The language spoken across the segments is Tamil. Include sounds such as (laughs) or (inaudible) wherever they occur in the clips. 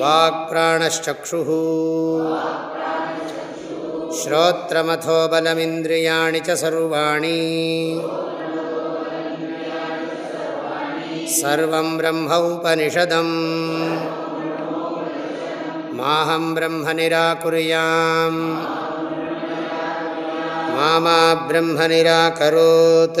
वाक्प्राणश्चक्षुः श्रोत्रमथो बलमिन्द्रियाणि च सर्वाणि सर्वं ब्रह्मौपनिषदम् माहं ब्रह्म निराकुर्याम् मा मा ब्रह्म निराकरोत्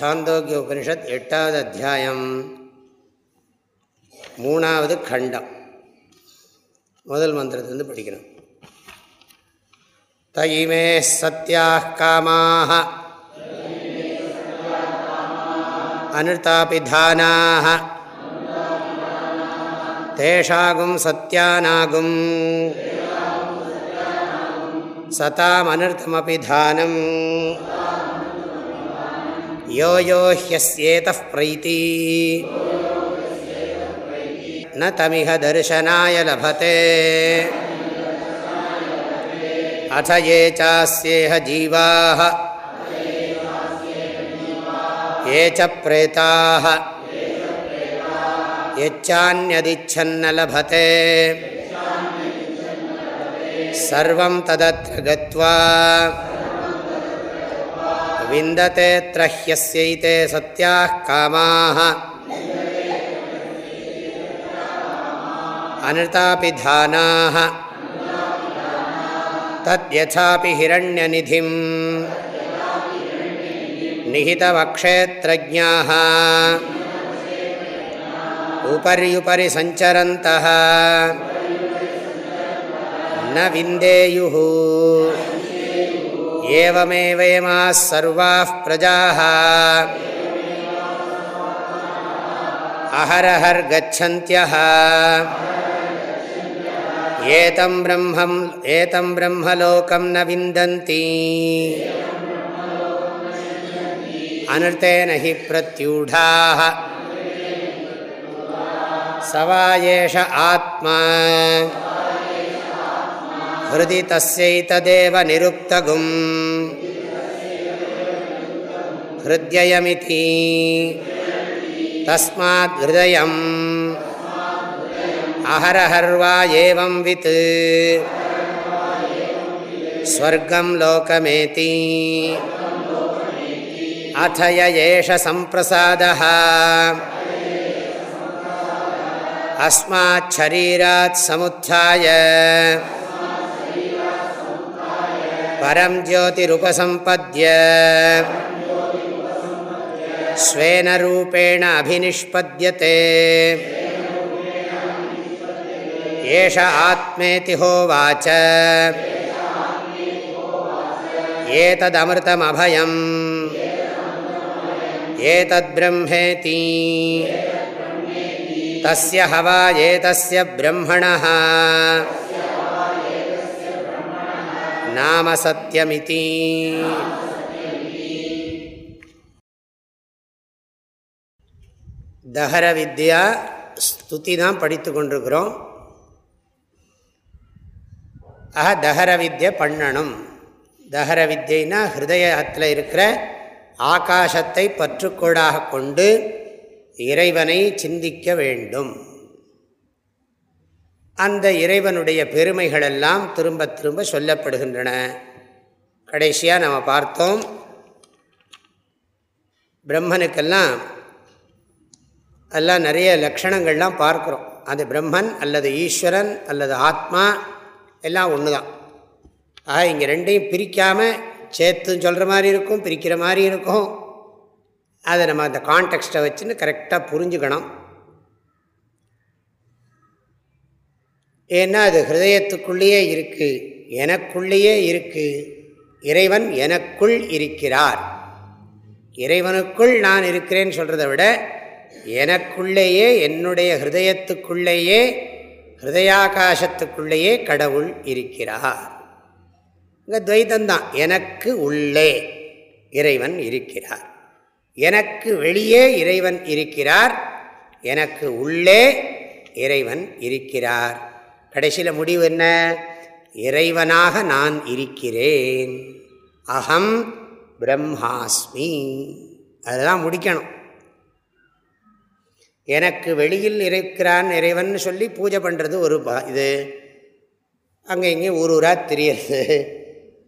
சாந்தோக்கிய உபனிஷத் எட்டாவது அத்தியாயம் மூணாவது கண்டம். முதல் மந்திரத்திலிருந்து படிக்கணும் தயிமே சத்யாக காமாக அனுதாபிதானாக தேஷாகும் சத்யானாகும். சதாம் அனர்த்தமபிதானம் यो यो ह्यस्येतः प्रैति। न तमिह दर्शनाय लभते। अथ ये चास्येह जीवाः। ये च प्रेताः। यच्चान्यदिच्छन्न लभते। सर्वं तदत्र गत्वा विन्दते त्रह्यस्यैते सत्याः कामाः अनृतापिधानाः तद्यथापि हिरण्यनिधिम् निहितवक्षेत्रज्ञाः उपर्युपरि सञ्चरन्तः न विन्देयुः एवमेवेमाः सर्वाः प्रजाः। अहरहर्गच्छन्त्यः एतं ब्रह्मम् एतं ब्रह्मलोकं न विन्दन्ति। अनृतेन हि प्रत्यूढाः। स वा एष आत्मा। हृदि तस्यैतदेव निरुक्तगुम् हृद्ययमिति तस्मात् हृदयम् अहरहर्वा एवं वित् स्वर्गं लोकमेति अथ य एष सम्प्रसादः अस्माच्छरीरात् समुत्थाय परं ज्योतिरुपसम्पद्य। स्वेन रूपेण अभिनिष्पद्यते। एष आत्मेति होवाच। एतदमृतमभयम्। एतद्ब्रह्मेति। तस्य हवा एतस्य ब्रह्मणः। நாம சத்தியமிதி தஹர வித்யா ஸ்துதி தான் படித்து கொண்டிருக்கிறோம். ஆக தஹர வித்யை பண்ணணும் தஹர வித்யைனா ஹிருதயத்தில் இருக்கிற ஆகாசத்தை பற்றுக்கோடாக கொண்டு இறைவனை சிந்திக்க வேண்டும். அந்த இறைவனுடைய பெருமைகளெல்லாம் திரும்ப திரும்ப சொல்லப்படுகின்றன. கடைசியாக நம்ம பார்த்தோம் பிரம்மனுக்கெல்லாம் எல்லாம் நிறைய லக்ஷணங்கள்லாம் பார்க்குறோம். அது பிரம்மன் அல்லது ஈஸ்வரன் அல்லது ஆத்மா எல்லாம் ஒன்று தான் ஆக இங்கே ரெண்டையும் பிரிக்காமல் சேர்த்துன்னு சொல்கிற மாதிரி இருக்கும் பிரிக்கிற மாதிரி இருக்கும். அதை நம்ம அந்த கான்டெக்ஸ்ட்டை வச்சுன்னு கரெக்டாக புரிஞ்சுக்கணும். ஏன்னா அது ஹிருதயத்துக்குள்ளேயே இருக்குது எனக்குள்ளேயே இருக்குது இறைவன் எனக்குள் இருக்கிறார். இறைவனுக்குள் நான் இருக்கிறேன்னு சொல்கிறத விட எனக்குள்ளேயே என்னுடைய ஹிருதயத்துக்குள்ளேயே ஹிருதயாகாசத்துக்குள்ளேயே கடவுள் இருக்கிறார். இங்கே துவைதந்தான் எனக்கு உள்ளே இறைவன் இருக்கிறார். எனக்கு வெளியே இறைவன் இருக்கிறார். எனக்கு உள்ளே இறைவன் இருக்கிறார். கடைசியில் முடிவு என்ன? இறைவனாக நான் இருக்கிறேன். அகம் பிரம்மாஸ்மி. அதெல்லாம் முடிக்கணும். எனக்கு வெளியில் இருக்கிறான் இறைவன் சொல்லி பூஜை பண்ணுறது ஒரு இது. அங்கே இங்கே ஊர் ஊராக தெரியறது.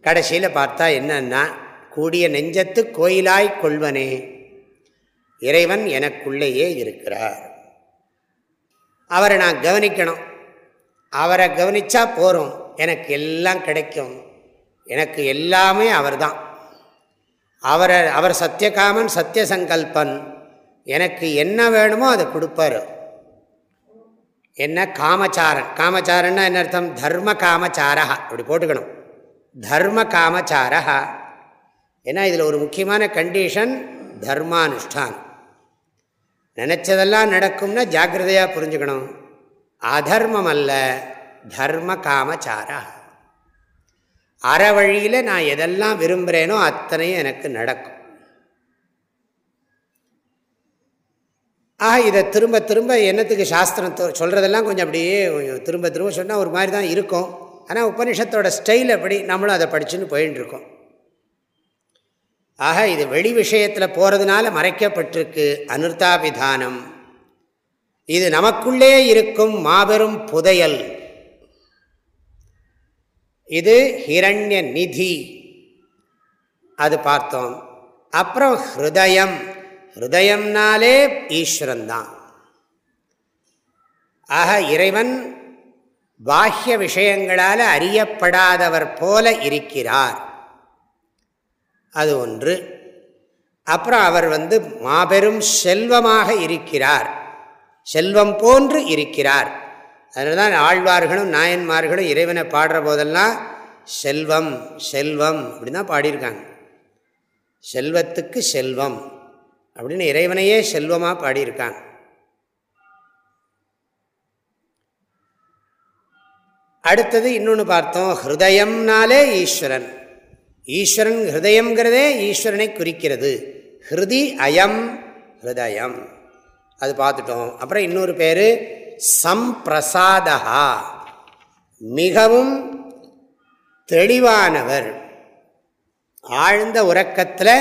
கடைசியில் பார்த்தா என்னன்னா கூடிய நெஞ்சத்து கோயிலாய் கொள்வனே. இறைவன் எனக்குள்ளேயே இருக்கிறார். அவரை நான் கவனிக்கணும். அவரை கவனித்தா போகிறோம் எனக்கு எல்லாம் கிடைக்கும். எனக்கு எல்லாமே அவர் தான் அவரை அவர் சத்தியகாமன் சத்திய சங்கல்பன் எனக்கு என்ன வேணுமோ அதை கொடுப்பார். என்ன? காமச்சாரன். காமச்சாரன்னா என்ன அர்த்தம்? தர்ம காமச்சாரா அப்படி போட்டுக்கணும். தர்ம காமச்சாரா ஏன்னா இதில் ஒரு முக்கியமான கண்டிஷன் தர்மானுஷ்டான் நினச்சதெல்லாம் நடக்கும்னா ஜாக்கிரதையாக புரிஞ்சுக்கணும். அதர்மம் அல்ல தர்ம காமச்சாரா அற வழியில் நான் எதெல்லாம் விரும்புகிறேனோ அத்தனையும் எனக்கு நடக்கும். ஆக இதை திரும்ப திரும்ப என்னத்துக்கு சாஸ்திரம் சொல்கிறதெல்லாம் கொஞ்சம் அப்படியே திரும்ப திரும்ப சொன்னால் ஒரு மாதிரி தான் இருக்கும். ஆனால் உபனிஷத்தோட ஸ்டைல் அப்படி நம்மளும் அதை படிச்சுன்னு போயின்னு ஆக இது வெளி விஷயத்தில் போகிறதுனால மறைக்கப்பட்டிருக்கு அனுர்தாபிதானம். இது நமக்குள்ளே இருக்கும் மாபெரும் புதையல். இது ஹிரண்ய நிதி. அது பார்த்தோம். அப்புறம் ஹிருதயம். ஹிருதயம்னாலே ஈஸ்வரன்தான். ஆக இறைவன் பாஹ்ய விஷயங்களால் அறியப்படாதவர் போல இருக்கிறார். அது ஒன்று. அப்புறம் அவர் வந்து மாபெரும் செல்வமாக இருக்கிறார். செல்வம் போன்று இருக்கிறார். அதனால தான் ஆழ்வார்களும் நாயன்மார்களும் இறைவனை பாடுற போதெல்லாம் செல்வம் செல்வம் அப்படின்னு தான் பாடியிருக்காங்க. செல்வத்துக்கு செல்வம் அப்படின்னு இறைவனையே செல்வமாக பாடியிருக்காங்க. அடுத்தது இன்னொன்று பார்த்தோம் ஹிருதயம்னாலே ஈஸ்வரன். ஈஸ்வரன் ஹிருதயங்கிறதே ஈஸ்வரனை குறிக்கிறது. ஹிருதி அயம் ஹிருதயம். அது பார்த்துட்டோம். அப்புறம் இன்னொரு பேர் சம்பிரசாதா மிகவும் தெளிவானவர். ஆழ்ந்த உறக்கத்தில்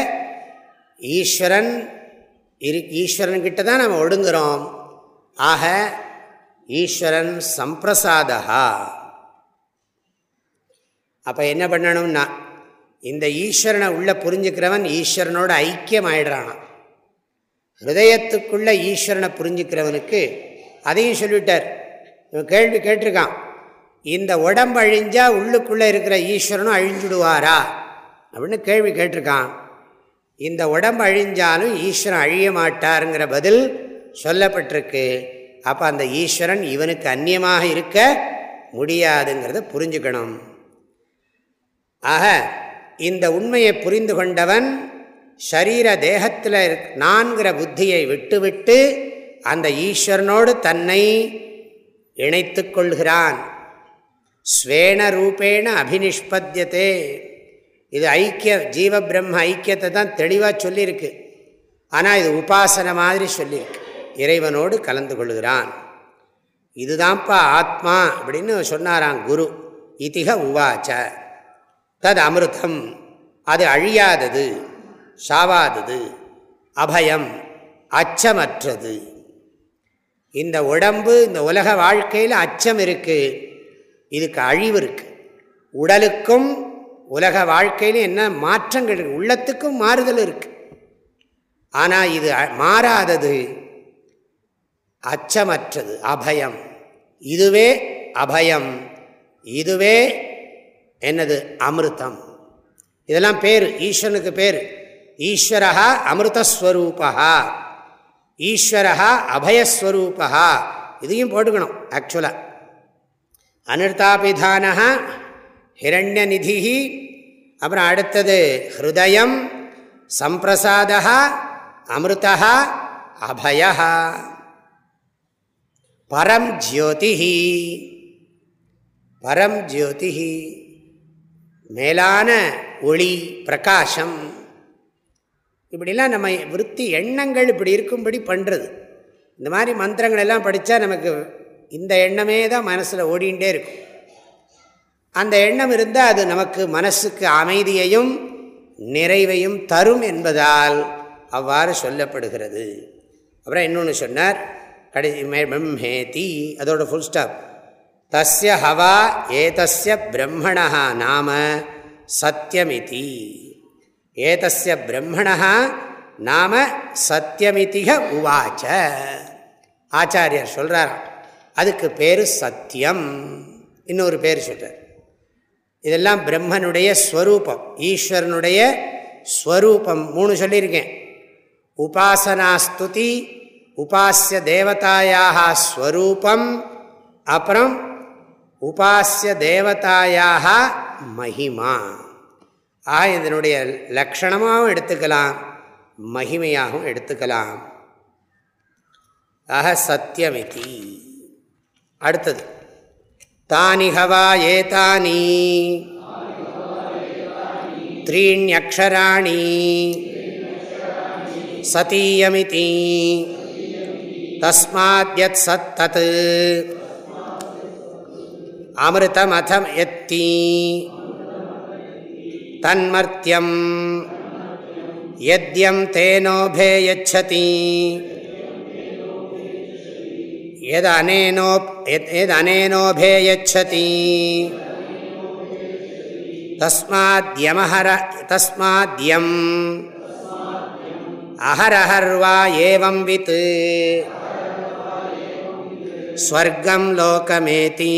ஈஸ்வரன் இரு ஈஸ்வரன்கிட்ட தான் நம்ம ஒடுங்குறோம். ஆக ஈஸ்வரன் சம்பிரசாதா அப்போ என்ன பண்ணணும்னா இந்த ஈஸ்வரனை உள்ளே புரிஞ்சுக்கிறவன் ஈஸ்வரனோட ஐக்கியம் ஆயிடுறானான் ஹிருதயத்துக்குள்ளே ஈஸ்வரனை புரிஞ்சுக்கிறவனுக்கு அதையும் சொல்லிவிட்டார் இவன் கேள்வி கேட்டிருக்கான். இந்த உடம்பு அழிஞ்சா உள்ளுக்குள்ளே இருக்கிற ஈஸ்வரனும் அழிஞ்சுடுவாரா? அப்படின்னு கேள்வி கேட்டிருக்கான். இந்த உடம்பு அழிஞ்சாலும் ஈஸ்வரன் அழிய மாட்டாருங்கிற பதில் சொல்லப்பட்டிருக்கு. அப்போ அந்த ஈஸ்வரன் இவனுக்கு அந்நியமாக இருக்க முடியாதுங்கிறத புரிஞ்சுக்கணும். ஆக இந்த உண்மையை புரிந்து கொண்டவன் ஷரீர தேகத்தில் நான்கிற புத்தியை விட்டுவிட்டு அந்த ஈஸ்வரனோடு தன்னை இணைத்து கொள்கிறான். ஸ்வேன ரூபேண அபினிஷ்பத்தியதே இது ஐக்கிய ஜீவ பிரம்ம ஐக்கியத்தை தான் தெளிவாக சொல்லியிருக்கு. ஆனால் இது உபாசனை மாதிரி சொல்லியிருக்கு. இறைவனோடு கலந்து கொள்கிறான். இதுதான்ப்பா ஆத்மா அப்படின்னு சொன்னாராம் குரு. இதிக உவாச்ச. தது அமிர்தம். அது அழியாதது. சாவாதது. அபயம் அச்சமற்றது. இந்த உடம்பு இந்த உலக வாழ்க்கையில் அச்சம் இருக்குது இதுக்கு அழிவு இருக்குது உடலுக்கும் உலக வாழ்க்கையிலும் என்ன மாற்றங்கள் இருக்கு? உள்ளத்துக்கும் மாறுதல் இருக்குது ஆனால் இது மாறாதது. அச்சமற்றது அபயம். இதுவே அபயம். இதுவே என்னது? அமிர்தம். இதெல்லாம் பேர் ஈஸ்வரனுக்கு பேர். ஈஸ்வரா அமிர்தஸ்வரூபா ஈஸ்வரா அபயஸ்வரூபா இதையும் போட்டுக்கணும் ஆக்சுவலாக அனிர்தாபிதான ஹிரண்யநிதி அப்புறம் அடுத்தது ஹிருதயம் சம்பிரசாத அமிர்தா அபய பரம் ஜோதிஹி பரம் ஜோதிஹி மேலான ஒளி பிரகாசம் இப்படிலாம் நம்ம விற்பி எண்ணங்கள் இப்படி இருக்கும்படி பண்ணுறது இந்த மாதிரி மந்திரங்கள் எல்லாம் படித்தா நமக்கு இந்த எண்ணமே தான் மனசில் ஓடிண்டே இருக்கும். அந்த எண்ணம் இருந்தால் அது நமக்கு மனசுக்கு அமைதியையும் நிறைவையும் தரும் என்பதால் அவ்வாறு சொல்லப்படுகிறது. அப்புறம் இன்னொன்று சொன்னார் கடைசி பிரம்மேதி அதோட ஃபுல் ஸ்டாப் தஸ்ய ஹவா ஏதஸ்ய பிரம்மணா நாம சத்தியமிதி ஏதஸ்ய பிரம்மணா நாம சத்தியமிதிக உவாச்ச. ஆச்சாரியர் சொல்கிறார் அதுக்கு பேர் சத்தியம் இன்னொரு பேர் சொல்கிறார் இதெல்லாம் பிரம்மனுடைய ஸ்வரூபம் ஈஸ்வரனுடைய ஸ்வரூபம். மூணு சொல்லியிருக்கேன். உபாசனாஸ்துதி உபாசிய தேவதாயாக ஸ்வரூபம் அப்புறம் உபாசிய தேவதாயாக மகிமா. ஆ இதனுடைய லக்ஷணமாகவும் எடுத்துக்கலாம் மகிமையாகவும் எடுத்துக்கலாம். அஹ சத்தியமிதி அடுத்தது. தானிகவா ஏதானி. த்ரீண்யக்ஷராணி சதீயமிதி. தஸ்மாத்யத் சத்தத் அமிர்தமதம் எத்தி. तन्मर्त्यं यद्यं तेनोभेयच्छति यदनेनो यदनेनोभेयच्छति तस्माद्यमहर तस्माद्यम्। अहरहर्वा एवंवित् स्वर्गं लोकमेति।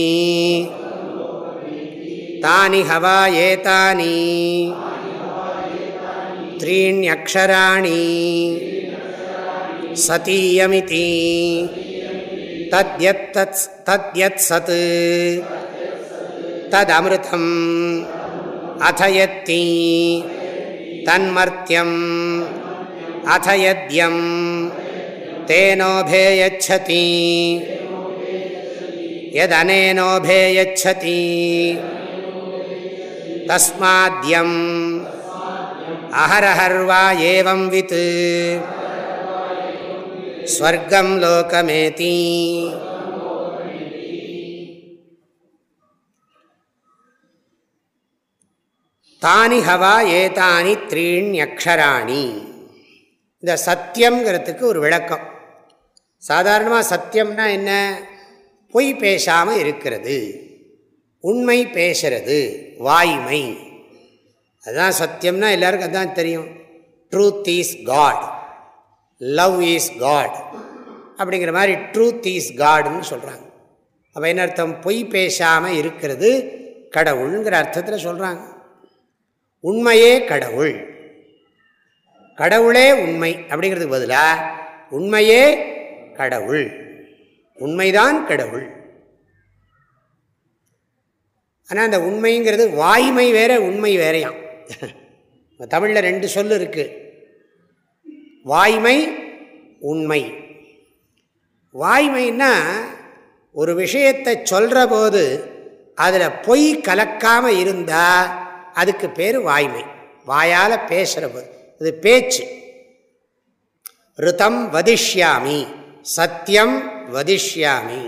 तानि हवा एतानि त्रीण्यक्षराणि सतीयमिति தத்யத் தத்யத் சத் ததமிருதம் அதயத்தி தன்மர்த்தியம் அதயத்யம் தேனோபேயச்சதி यदनेनोभेयच्छति தஸ்மாத்யம் அஹரஹர்வா ஏவம் வித் ஸ்வர்க்கம் லோகமேதி தானி ஹவா ஏதானி த்ரீண்யக்ஷராணி இந்த சத்தியங்கிறதுக்கு ஒரு விளக்கம். சாதாரணமாக சத்தியம்னா என்ன? பொய் பேசாமல் இருக்கிறது. உண்மை பேசுறது வாய்மை. அதுதான் சத்தியம்னா எல்லாருக்கும் அதுதான் தெரியும். Truth is God love is God அப்படிங்கிற மாதிரி ட்ரூத் இஸ் காடுன்னு சொல்கிறாங்க அப்போ என்ன அர்த்தம்? பொய் பேசாமல் இருக்கிறது கடவுளுங்கிற அர்த்தத்தில் சொல்கிறாங்க உண்மையே கடவுள். கடவுளே உண்மை அப்படிங்கிறதுக்கு பதிலாக உண்மையே கடவுள். உண்மைதான் கடவுள். ஆனால் அந்த உண்மைங்கிறது வாய்மை வேற உண்மை வேறையாம் தமிழில் ரெண்டு சொல் இருக்குது வாய்மை உண்மை. வாய்மைன்னா ஒரு விஷயத்தை சொல்கிற போது அதில் பொய் கலக்காமல் இருந்தால் அதுக்கு பேர் வாய்மை. வாயால் பேசுகிற போது. இது பேச்சு. ருதம் வதிஷ்யாமி சத்தியம் வதிஷ்யாமி.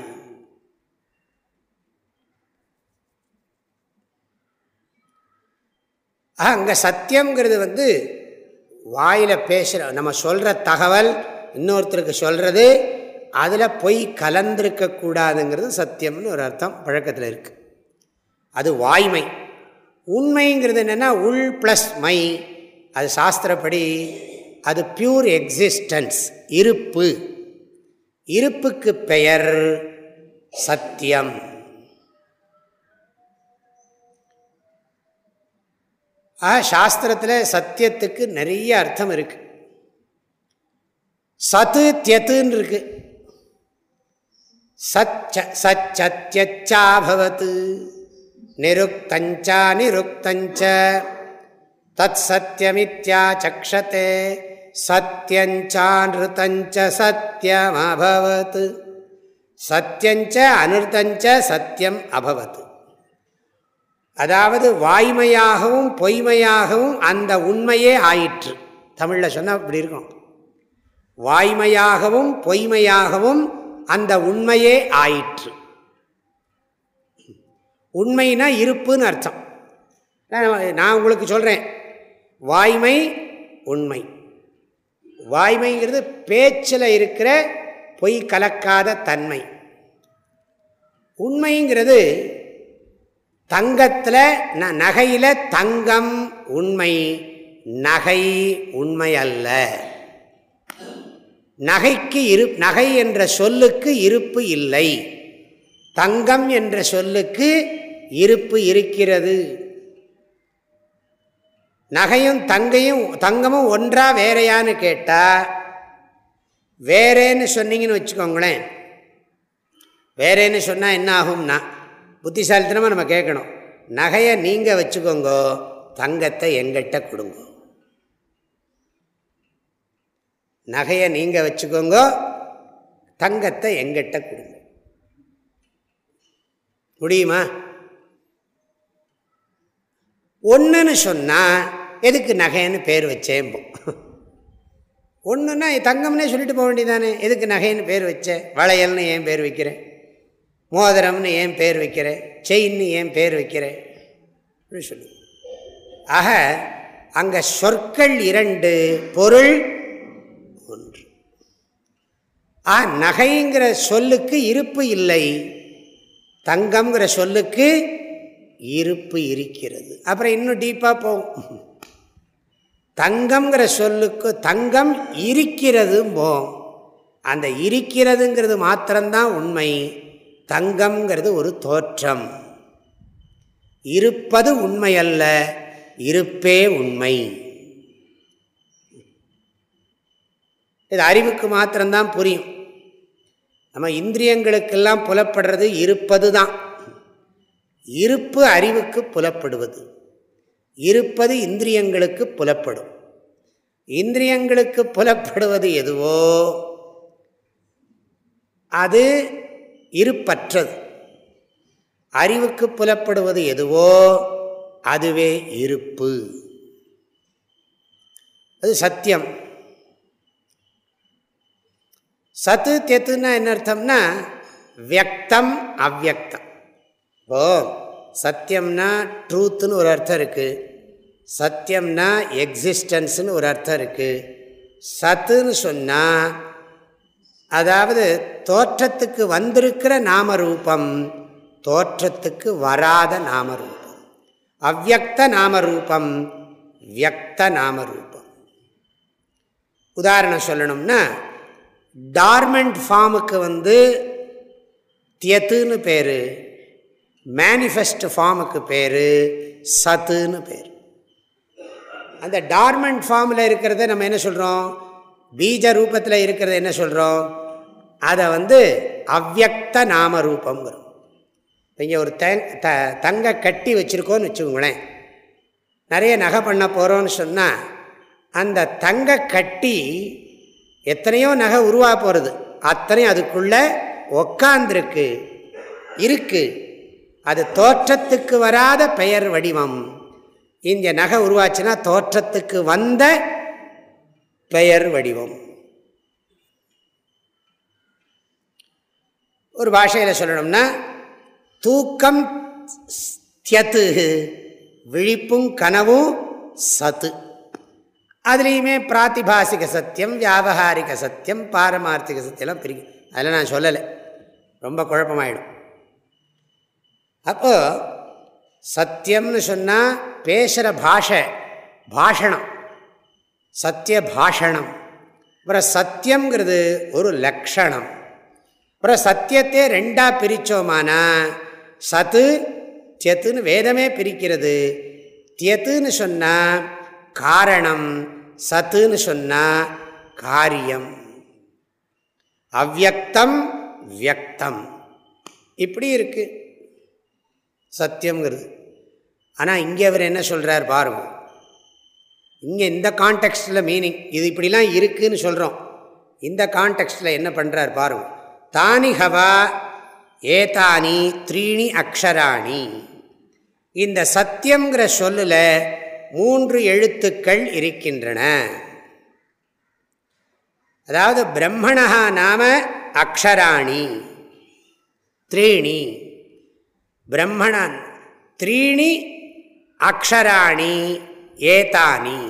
அங்கே சத்தியங்கிறது வந்து வாயில் பேசுகிற நம்ம சொல்கிற தகவல் இன்னொருத்தருக்கு சொல்கிறது அதில் பொய் கலந்திருக்கக்கூடாதுங்கிறது சத்தியம்னு ஒரு அர்த்தம் பழக்கத்தில் இருக்குது அது வாய்மை. உண்மைங்கிறது என்னென்னா உள் ப்ளஸ் மை. அது சாஸ்திரப்படி அது பியூர் எக்ஸிஸ்டன்ஸ் இருப்பு. இருப்புக்கு பெயர் சத்தியம். ஆக சாஸ்திரத்தில் சத்தியத்துக்கு நிறைய அர்த்தம் இருக்கு. சத்து தியத்துன்னு இருக்கு. சச்ச சச்சத்யச்சாபவத் நிருக்தஞ்சா நிருக்தஞ்ச. தத் சத்தியமித்யா சக்ஷத்தே சத்தியஞ்சானிருத்தஞ்ச சத்தியம் அபவத் சத்தியஞ்ச அனிருத்தஞ்ச சத்தியம் அபவத் அதாவது வாய்மையாகவும் பொய்மையாகவும் அந்த உண்மையே ஆயிற்று. தமிழில் சொன்னால் இப்படி இருக்கும் வாய்மையாகவும் பொய்மையாகவும் அந்த உண்மையே ஆயிற்று. உண்மைனா இருப்புன்னு அர்த்தம். நான் உங்களுக்கு சொல்கிறேன் வாய்மை உண்மை. வாய்மைங்கிறது பேச்சில் இருக்கிற பொய் கலக்காத தன்மை. உண்மைங்கிறது தங்கத்தில் ந நகையில் தங்கம் உண்மை நகை உண்மை அல்ல. நகைக்கு இரு நகை என்ற சொல்லுக்கு இருப்பு இல்லை. தங்கம் என்ற சொல்லுக்கு இருப்பு இருக்கிறது. நகையும் தங்கையும் தங்கமும் ஒன்றா வேறையான்னு கேட்டால் வேறேன்னு சொன்னீங்கன்னு வச்சுக்கோங்களேன். வேறேன்னு சொன்னால் என்ன ஆகும்னா புத்திசாலித்தனமாக நம்ம கேட்கணும். நகையை நீங்கள் வச்சுக்கோங்கோ தங்கத்தை எங்கிட்ட கொடுங்க. நகையை நீங்கள் வச்சுக்கோங்க தங்கத்தை எங்கிட்ட கொடுங்க. முடியுமா? ஒன்றுன்னு சொன்னால் எதுக்கு நகைன்னு பேர் வச்சேன்போம் ஒன்றுன்னா தங்கம்னே சொல்லிட்டு போக வேண்டியதானே எதுக்கு நகைன்னு பேர் வச்சேன் வளையல்னு ஏன் பேர் வைக்கிறேன் மோதிரம்னு ஏன் பேர் வைக்கிறேன் செயின்னு ஏன் பேர் வைக்கிறேன் அப்படின்னு சொல்லு. ஆக அங்கே சொற்கள் இரண்டு பொருள் ஒன்று. ஆ நகைங்கிற சொல்லுக்கு இருப்பு இல்லை. தங்கம்ங்கிற சொல்லுக்கு இருப்பு இருக்கிறது. அப்புறம் இன்னும் டீப்பாக போகும் தங்கம்ங்கிற சொல்லுக்கு தங்கம் இருக்கிறதும்போம் அந்த இருக்கிறதுங்கிறது மாத்திரம்தான் உண்மை. தங்கம்ங்கிறது ஒரு தோற்றம். இருப்பது உண்மை அல்ல இருப்பே உண்மை. இது அறிவுக்கு மாத்திரம்தான் புரியும். நம்ம இந்திரியங்களுக்கெல்லாம் புலப்படுறது இருப்பது தான் இருப்பு அறிவுக்கு புலப்படுவது. இருப்பது இந்திரியங்களுக்கு புலப்படும். இந்திரியங்களுக்கு புலப்படுவது எதுவோ? அது இருப்பற்றது. அறிவுக்கு புலப்படுவது எதுவோ அதுவே இருப்பு. அது சத்தியம். சத்து தெத்துன்னா என்ன அர்த்தம்னா வியக்தம் அவ்வக்தம் ஓ சத்தியம்னா ட்ரூத்துன்னு ஒரு அர்த்தம் இருக்குது சத்தியம்னா எக்ஸிஸ்டன்ஸுன்னு ஒரு அர்த்தம் இருக்குது சத்துன்னு சொன்னால் அதாவது தோற்றத்துக்கு வந்திருக்கிற நாமரூபம் தோற்றத்துக்கு வராத நாமரூபம். அவ்வக்த நாமரூபம் வியக்த நாமரூபம். உதாரணம் சொல்லணும்னா டார்மெண்ட் ஃபார்முக்கு வந்து தியத்துன்னு பேர் மேனிஃபெஸ்ட் ஃபார்முக்கு பேர் சத்துன்னு பேர். அந்த டார்மெண்ட் ஃபார்மில் இருக்கிறத நம்ம என்ன சொல்கிறோம் பீஜ ரூபத்தில் இருக்கிறத என்ன சொல்கிறோம் அதை வந்து அவ்வக்த நாம ரூபம் இங்கே ஒரு த தங்க கட்டி வச்சுருக்கோன்னு வச்சுக்கோங்களேன். நிறைய நகை பண்ண போகிறோன்னு சொன்னால் அந்த தங்க கட்டி எத்தனையோ நகை உருவாக போகிறது அத்தனையும் அதுக்குள்ளே உக்காந்துருக்கு இருக்குது அது தோற்றத்துக்கு வராத பெயர் வடிவம். இந்த நகை உருவாச்சுன்னா தோற்றத்துக்கு வந்த பெயர் வடிவம். ஒரு பாஷையில் சொல்லணும்னா தூக்கம் தியத்து விழிப்பும் கனவும் சத்து. அதுலேயுமே பிராத்திபாசிக சத்தியம் வியாபகாரிக சத்தியம் பாரமார்த்திக சத்தியம்லாம் பிரிக்கும். அதில் நான் சொல்லலை. ரொம்ப குழப்பமாயிடும். அப்போது சத்தியம்னு சொன்னால் பேசுகிற பாஷை பாஷணம். சத்திய பாஷணம் அப்புறம் சத்தியங்கிறது ஒரு லக்ஷணம். அப்புறம் சத்தியத்தை ரெண்டாக பிரித்தோமானா சத்து தியத்துன்னு வேதமே பிரிக்கிறது. தியத்துன்னு சொன்னால் காரணம் சத்துன்னு சொன்னால் காரியம். அவ்வக்தம் வியக்தம். இப்படி இருக்கு. சத்தியங்கிறது ஆனால் இங்கே அவர் என்ன சொல்கிறார் பாருங்க. இங்கே இந்த கான்டெக்ஸ்டில் மீனிங் இது இப்படிலாம் இருக்குதுன்னு சொல்கிறோம் இந்த கான்டெக்ஸ்டில் என்ன பண்ணுறார் பாருங்க. தானி ஹவா ஏதானி த்ரீணி அக்ஷராணி. இந்த சத்தியங்கிற சொல்லில் மூன்று எழுத்துக்கள் இருக்கின்றன. அதாவது பிரம்மணஹா நாம அக்ஷராணி த்ரீணி. பிரம்மணன் த்ரீணி அக்ஷராணி ஏதானி.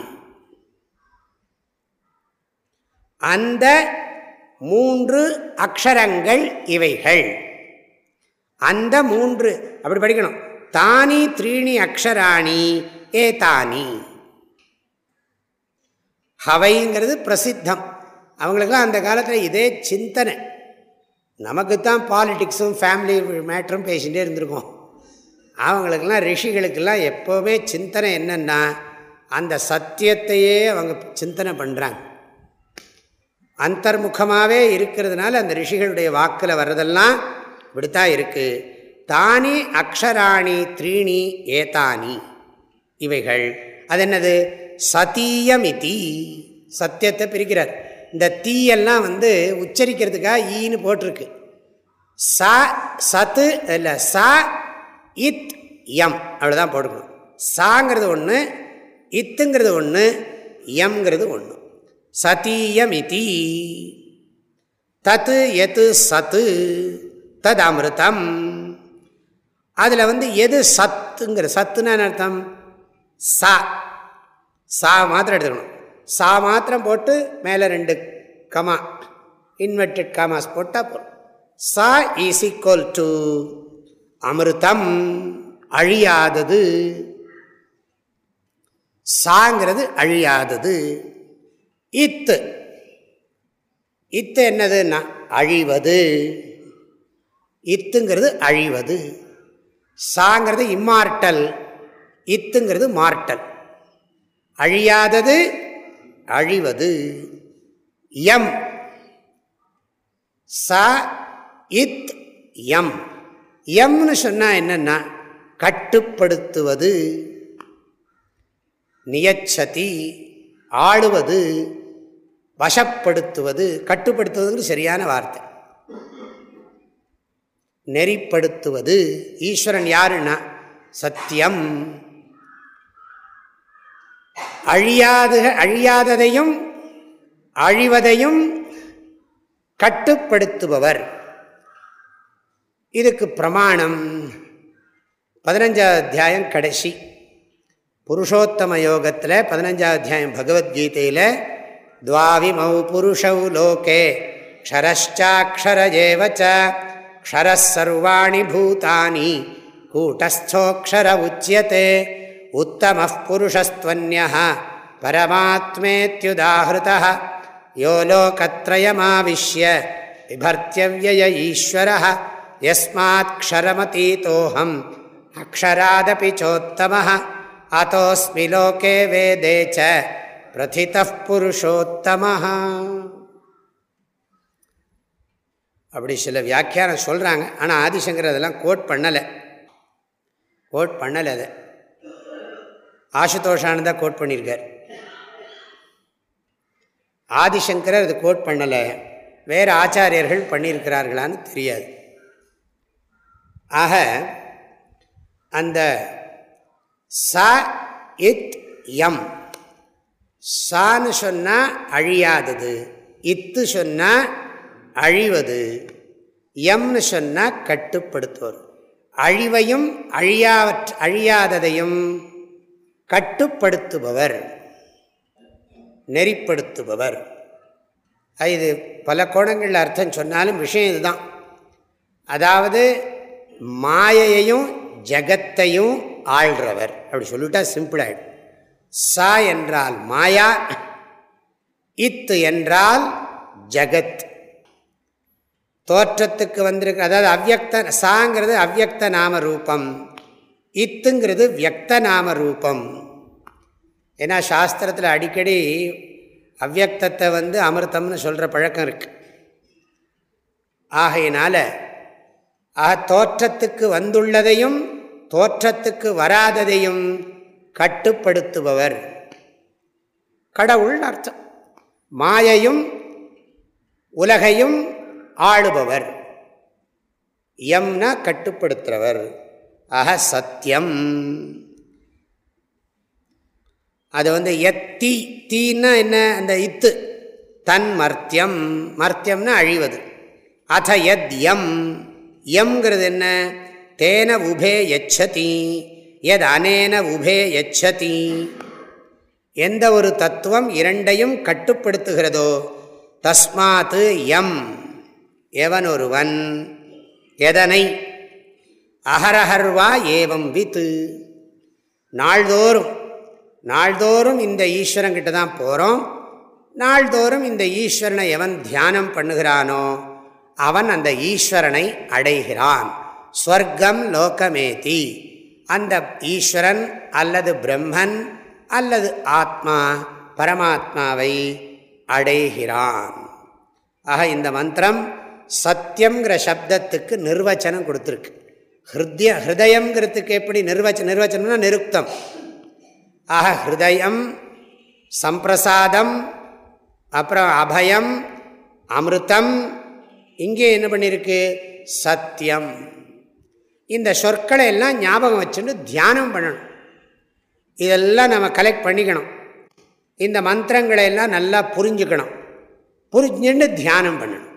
அந்த மூன்று அக்ஷரங்கள் இவைகள். அந்த மூன்று அப்படி படிக்கணும். தானி த்ரீணி அக்ஷராணி ஏதானி. ஹவைங்கிறது பிரசித்தம். அவங்களுக்கும் அந்த காலத்தில் இதே சிந்தனை. நமக்கு தான் பாலிட்டிக்ஸும் ஃபேமிலி மேட்டரும் பேசிகிட்டே இருந்திருக்கோம். அவங்களுக்கெல்லாம் ரிஷிகளுக்கெல்லாம் எப்போவுமே சிந்தனை என்னென்னா அந்த சத்தியத்தையே அவங்க சிந்தனை பண்ணுறாங்க அந்தர்முகமாகவே இருக்கிறதுனால அந்த ரிஷிகளுடைய வாக்கில் வர்றதெல்லாம் இப்படித்தான் இருக்குது தானி அக்ஷராணி த்ரீணி ஏதானி. இவைகள். அது என்னது? சத்தியமிதி சத்தியத்தை பிரிக்கிறார். இந்த தீயெல்லாம் வந்து உச்சரிக்கிறதுக்காக ஈன்னு போட்டிருக்கு. ச சத்து இல்லை ச இத் எம் அப்படிதான் போட்டுக்கணும். சாங்கிறது ஒன்று இத்துங்கிறது ஒன்று எம்ங்கிறது ஒன்று சதீயமிதி. தத்து எத்து சத்து தது அமிர்தம். அதில் வந்து எது சத்துங்கிற சத்துன்னு அர்த்தம்? சா. சா மாத்திரம் எடுத்துக்கணும். சா மாத்திரம் போட்டு மேலே ரெண்டு கமா இன்வெர்டட் காமாஸ் போட்டால் போதும். சா இஸ் ஈக்குவல் டு அமிர்தம் அழியாதது. சாங்கிறது அழியாதது. இத்து. இத்து என்னதுன்னா அழிவது. இத்துங்கிறது அழிவது. சாங்கிறது இம்மார்டல் இத்துங்கிறது மார்டல் அழியாதது அழிவது. எம் ச இத் எம் எம்னு சொன்னால் என்னென்னா கட்டுப்படுத்துவது நியச்சதி ஆளுவது. வசப்படுத்துவது கட்டுப்படுத்துவதுங்கிறது சரியான வார்த்தை. நெறிப்படுத்துவது ஈஸ்வரன் யாருன்னா? சத்தியம். அழியாது அழியாததையும் அழிவதையும் கட்டுப்படுத்துபவர். இதுக்கு பிரமாணம். பதினஞ்சாவது அத்தியாயம் கடைசி. புருஷோத்தம யோகத்தில் பதினஞ்சாவது அத்தியாயம் பகவத்கீதையில் द्वामौ पुरुषौ लोके क्षरश्चाक्षर एव च, क्षरः सर्वाणि भूतानि, कूटस्थोऽक्षर उच्यते, उत्तमः पुरुषस्त्वन्यः यो लोकत्रयमाविश्य, विभर्त्यव्यय ईश्वरः यस्मात्क्षरमतीतोऽहम् अक्षरादपि चोत्तमः, अतोऽस्मि लोके वेदे பிரதித புருஷோத்தம அப்படி சில வியாக்கியானம் சொல்கிறாங்க ஆனால் ஆதிசங்கர் அதெல்லாம் கோட் பண்ணலை. கோட் பண்ணலை அதை. ஆசுதோஷானந்தா கோட் பண்ணியிருக்கார் ஆதிசங்கரர் அது கோட் பண்ணலை. வேறு ஆச்சாரியர்கள் பண்ணியிருக்கிறார்களான்னு தெரியாது. ஆக அந்த ச இத் எம் சான்னு சொன்னால் அழியாதது இத்து சொன்னால் அழிவது எம்னு சொன்னால் கட்டுப்படுத்துவர் அழிவையும் அழியாவற் அழியாததையும் கட்டுப்படுத்துபவர் நெறிப்படுத்துபவர். இது பல கோணங்களில் அர்த்தம் சொன்னாலும் விஷயம் இதுதான். அதாவது மாயையையும் ஜகத்தையும் ஆள்றவர். அப்படி சொல்லிட்டா சிம்பிளாயிடும் சா என்றால் மாயா இத்து என்றால் ஜகத். தோற்றத்துக்கு வந்திருக்கு அதாவது அவ்வக்த சாங்கிறது அவ்வக்த நாம ரூபம் இத்துங்கிறது வியக்த நாம ரூபம். ஏன்னா சாஸ்திரத்தில் அடிக்கடி அவ்வக்தத்தை வந்து அமிர்தம்னு சொல்கிற பழக்கம் இருக்கு. ஆகையினால ஆக தோற்றத்துக்கு வந்துள்ளதையும் தோற்றத்துக்கு வராததையும் கட்டுப்படுத்துபவர். கடவுள் அர்த்தம். மாயையும் உலகையும் ஆளுபவர். எம்னா கட்டுப்படுத்துகிறவர் அஹ சத்தியம். அது வந்து எத்தி தீன்னா என்ன? அந்த இத்து. தன் மர்த்தியம். மர்த்தியம்னா அழிவது. அத எத் எம். எம்ங்கிறது என்ன? தேன உபே எச்சதி எத் அனேன உபே எச்சதி எந்த ஒரு தத்துவம் இரண்டையும் கட்டுப்படுத்துகிறதோ தஸ்மாத்து எம் எவன் ஒருவன் எதனை? அகரஹர்வா ஏவம் வித்து நாள்தோறும் நாள்தோறும் இந்த ஈஸ்வரங்கிட்ட தான் போகிறோம் நாள்தோறும் இந்த ஈஸ்வரனை எவன் தியானம் பண்ணுகிறானோ அவன் அந்த ஈஸ்வரனை அடைகிறான். ஸ்வர்க்கம் லோகமேதி. அந்த ஈஸ்வரன் அல்லது பிரம்மன் அல்லது ஆத்மா பரமாத்மாவை அடைகிறான். ஆக இந்த மந்திரம் சத்தியங்கிற சப்தத்துக்கு நிர்வச்சனம் கொடுத்துருக்கு. ஹிருத்ய ஹிருதயங்கிறதுக்கு எப்படி நிர்வச்ச நிர்வச்சனம்னா நிருக்தம். ஆக ஹிருதயம் சம்பிரசாதம் அப்புறம் அபயம் அமிர்தம் இங்கே என்ன பண்ணியிருக்கு? சத்தியம். இந்த சொற்களை எல்லாம் ஞாபகம் வச்சுட்டு தியானம் பண்ணணும். இதெல்லாம் நம்ம கலெக்ட் பண்ணிக்கணும். இந்த மந்திரங்களை எல்லாம் நல்லா புரிஞ்சுக்கணும். புரிஞ்சுன்னு தியானம் பண்ணணும்.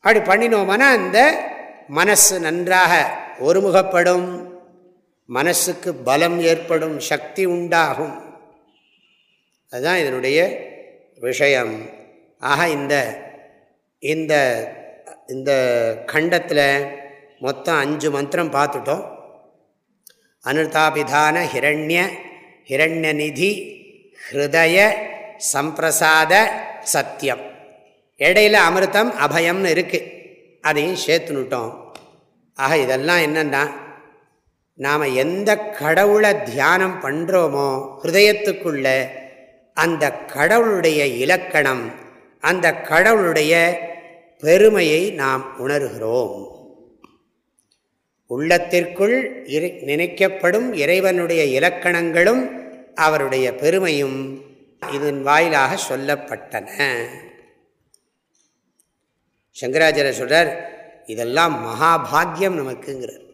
அப்படி பண்ணினோம்னா அந்த மனசு நன்றாக ஒருமுகப்படும். மனசுக்கு பலம் ஏற்படும் சக்தி உண்டாகும். அதுதான் இதனுடைய விஷயம். ஆக இந்த இந்த இந்த கண்டத்தில் மொத்தம் அஞ்சு மந்திரம் பார்த்துட்டோம். அனுதாபிதான ஹிரண்ய ஹிரண்யநிதி ஹிருதய சம்பிரசாத சத்தியம். இடையில அமிர்தம் அபயம்னு இருக்குது அதையும் சேர்த்துனுட்டோம். ஆக இதெல்லாம் என்னென்னா நாம் எந்த கடவுளை தியானம் பண்ணுறோமோ ஹிருதயத்துக்குள்ள அந்த கடவுளுடைய இலக்கணம் அந்த கடவுளுடைய பெருமையை நாம் உணர்கிறோம். உள்ளத்திற்குள் இரு நினைக்கப்படும் இறைவனுடைய இலக்கணங்களும் அவருடைய பெருமையும் இதன் வாயிலாக சொல்லப்பட்டன. சங்கராச்சாரிய சொல்றார் இதெல்லாம் மகாபாகியம் நமக்குங்கிறார்.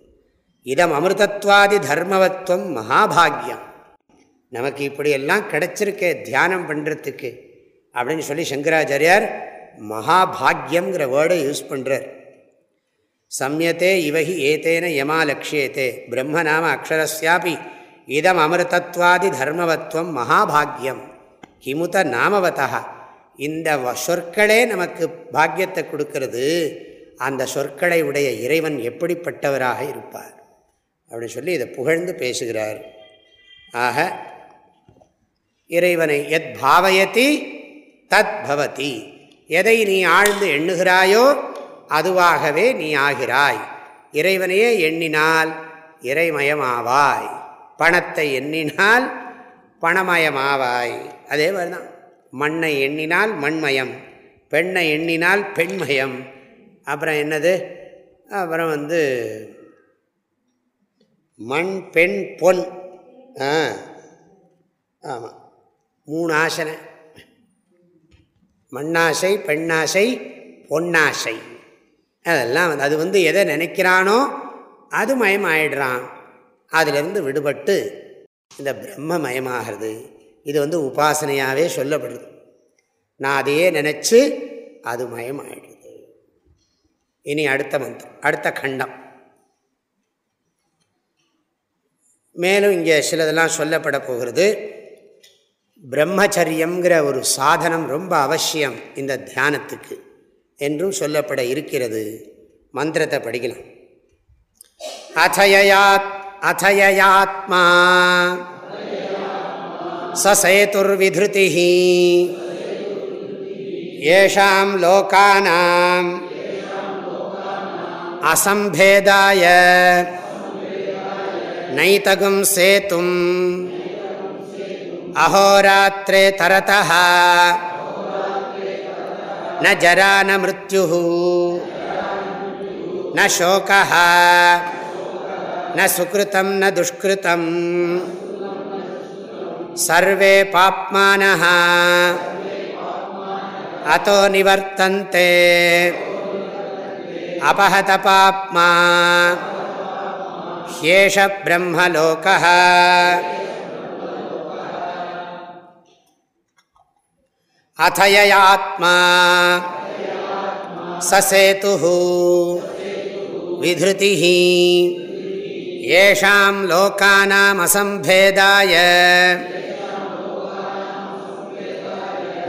இதம் அமிர்தத்வாதி தர்மவத்துவம் மகாபாகியம். நமக்கு இப்படியெல்லாம் கிடைச்சிருக்கே தியானம் பண்ணுறதுக்கு அப்படின்னு சொல்லி சங்கராச்சாரியார் மகாபாகியங்கிற வேர்டை யூஸ் பண்ணுறார் சம்யத்தே இவகி ஏதேன யமா லட்சியத்தே பிரம்ம நாம அக்ஷரஸ்யாபி இதம் அமிர்தத்வாதி தர்மவத்துவம் மகாபாகியம். கிமுத நாமவதா இந்த சொற்களே நமக்கு பாக்கியத்தை கொடுக்கறது. அந்த சொற்களை உடைய இறைவன் எப்படிப்பட்டவராக இருப்பார்? அப்படின்னு சொல்லி இதை புகழ்ந்து பேசுகிறார். ஆக இறைவனை எத் பாவயத்தி தத் பவதி. எதை நீ ஆழ்ந்து எண்ணுகிறாயோ அதுவாகவே நீ ஆகிறாய். இறைவனையே எண்ணினால் இறைமயமாவாய். பணத்தை எண்ணினால் பணமயமாவாய். அதே மாதிரி தான் மண்ணை எண்ணினால் மண்மயம் பெண்ணை எண்ணினால் பெண்மயம். அப்புறம் என்னது? அப்புறம் வந்து மண் பெண் பொன். ஆ. ஆமாம் மூணு ஆசனை. மண்ணாசை பெண்ணாசை பொன்னாசை. அதெல்லாம் வந்து அது வந்து எதை நினைக்கிறானோ அது மயமாயிடுறான். அதிலிருந்து விடுபட்டு இந்த பிரம்ம மயமாகிறது. இது வந்து உபாசனையாகவே சொல்லப்படுது. நான் அதையே நினச்சி அது மயமாயிடுது. இனி அடுத்த மந்திரம் அடுத்த கண்டம். மேலும் இங்கே சிலதெல்லாம் சொல்லப்பட போகிறது. பிரம்மச்சரியங்கிற ஒரு சாதனம் ரொம்ப அவசியம் இந்த தியானத்துக்கு. என்றும் சொல்லப்பட இருக்கிறது. மந்திரத்தை படிக்கலாம். அச்சயாத் அச்சயாத்மா சசேதுர்விதிருதி ஏஷாம் லோகானாம். அசம்பேதாய. நைதகும் சேத்தும். அஹோராத்திரே தரதா न जरा न मृत्युः, न शोकः, न सुकृतं, न दुष्कृतम् सर्वे पाप्मानः अतो निवर्तन्ते। अपहतपाप्मा ह्येष ब्रह्मलोकः। अथ ययात्मा। ससेतुः। विधृतिः। येषां लोकानामसम्भेदाय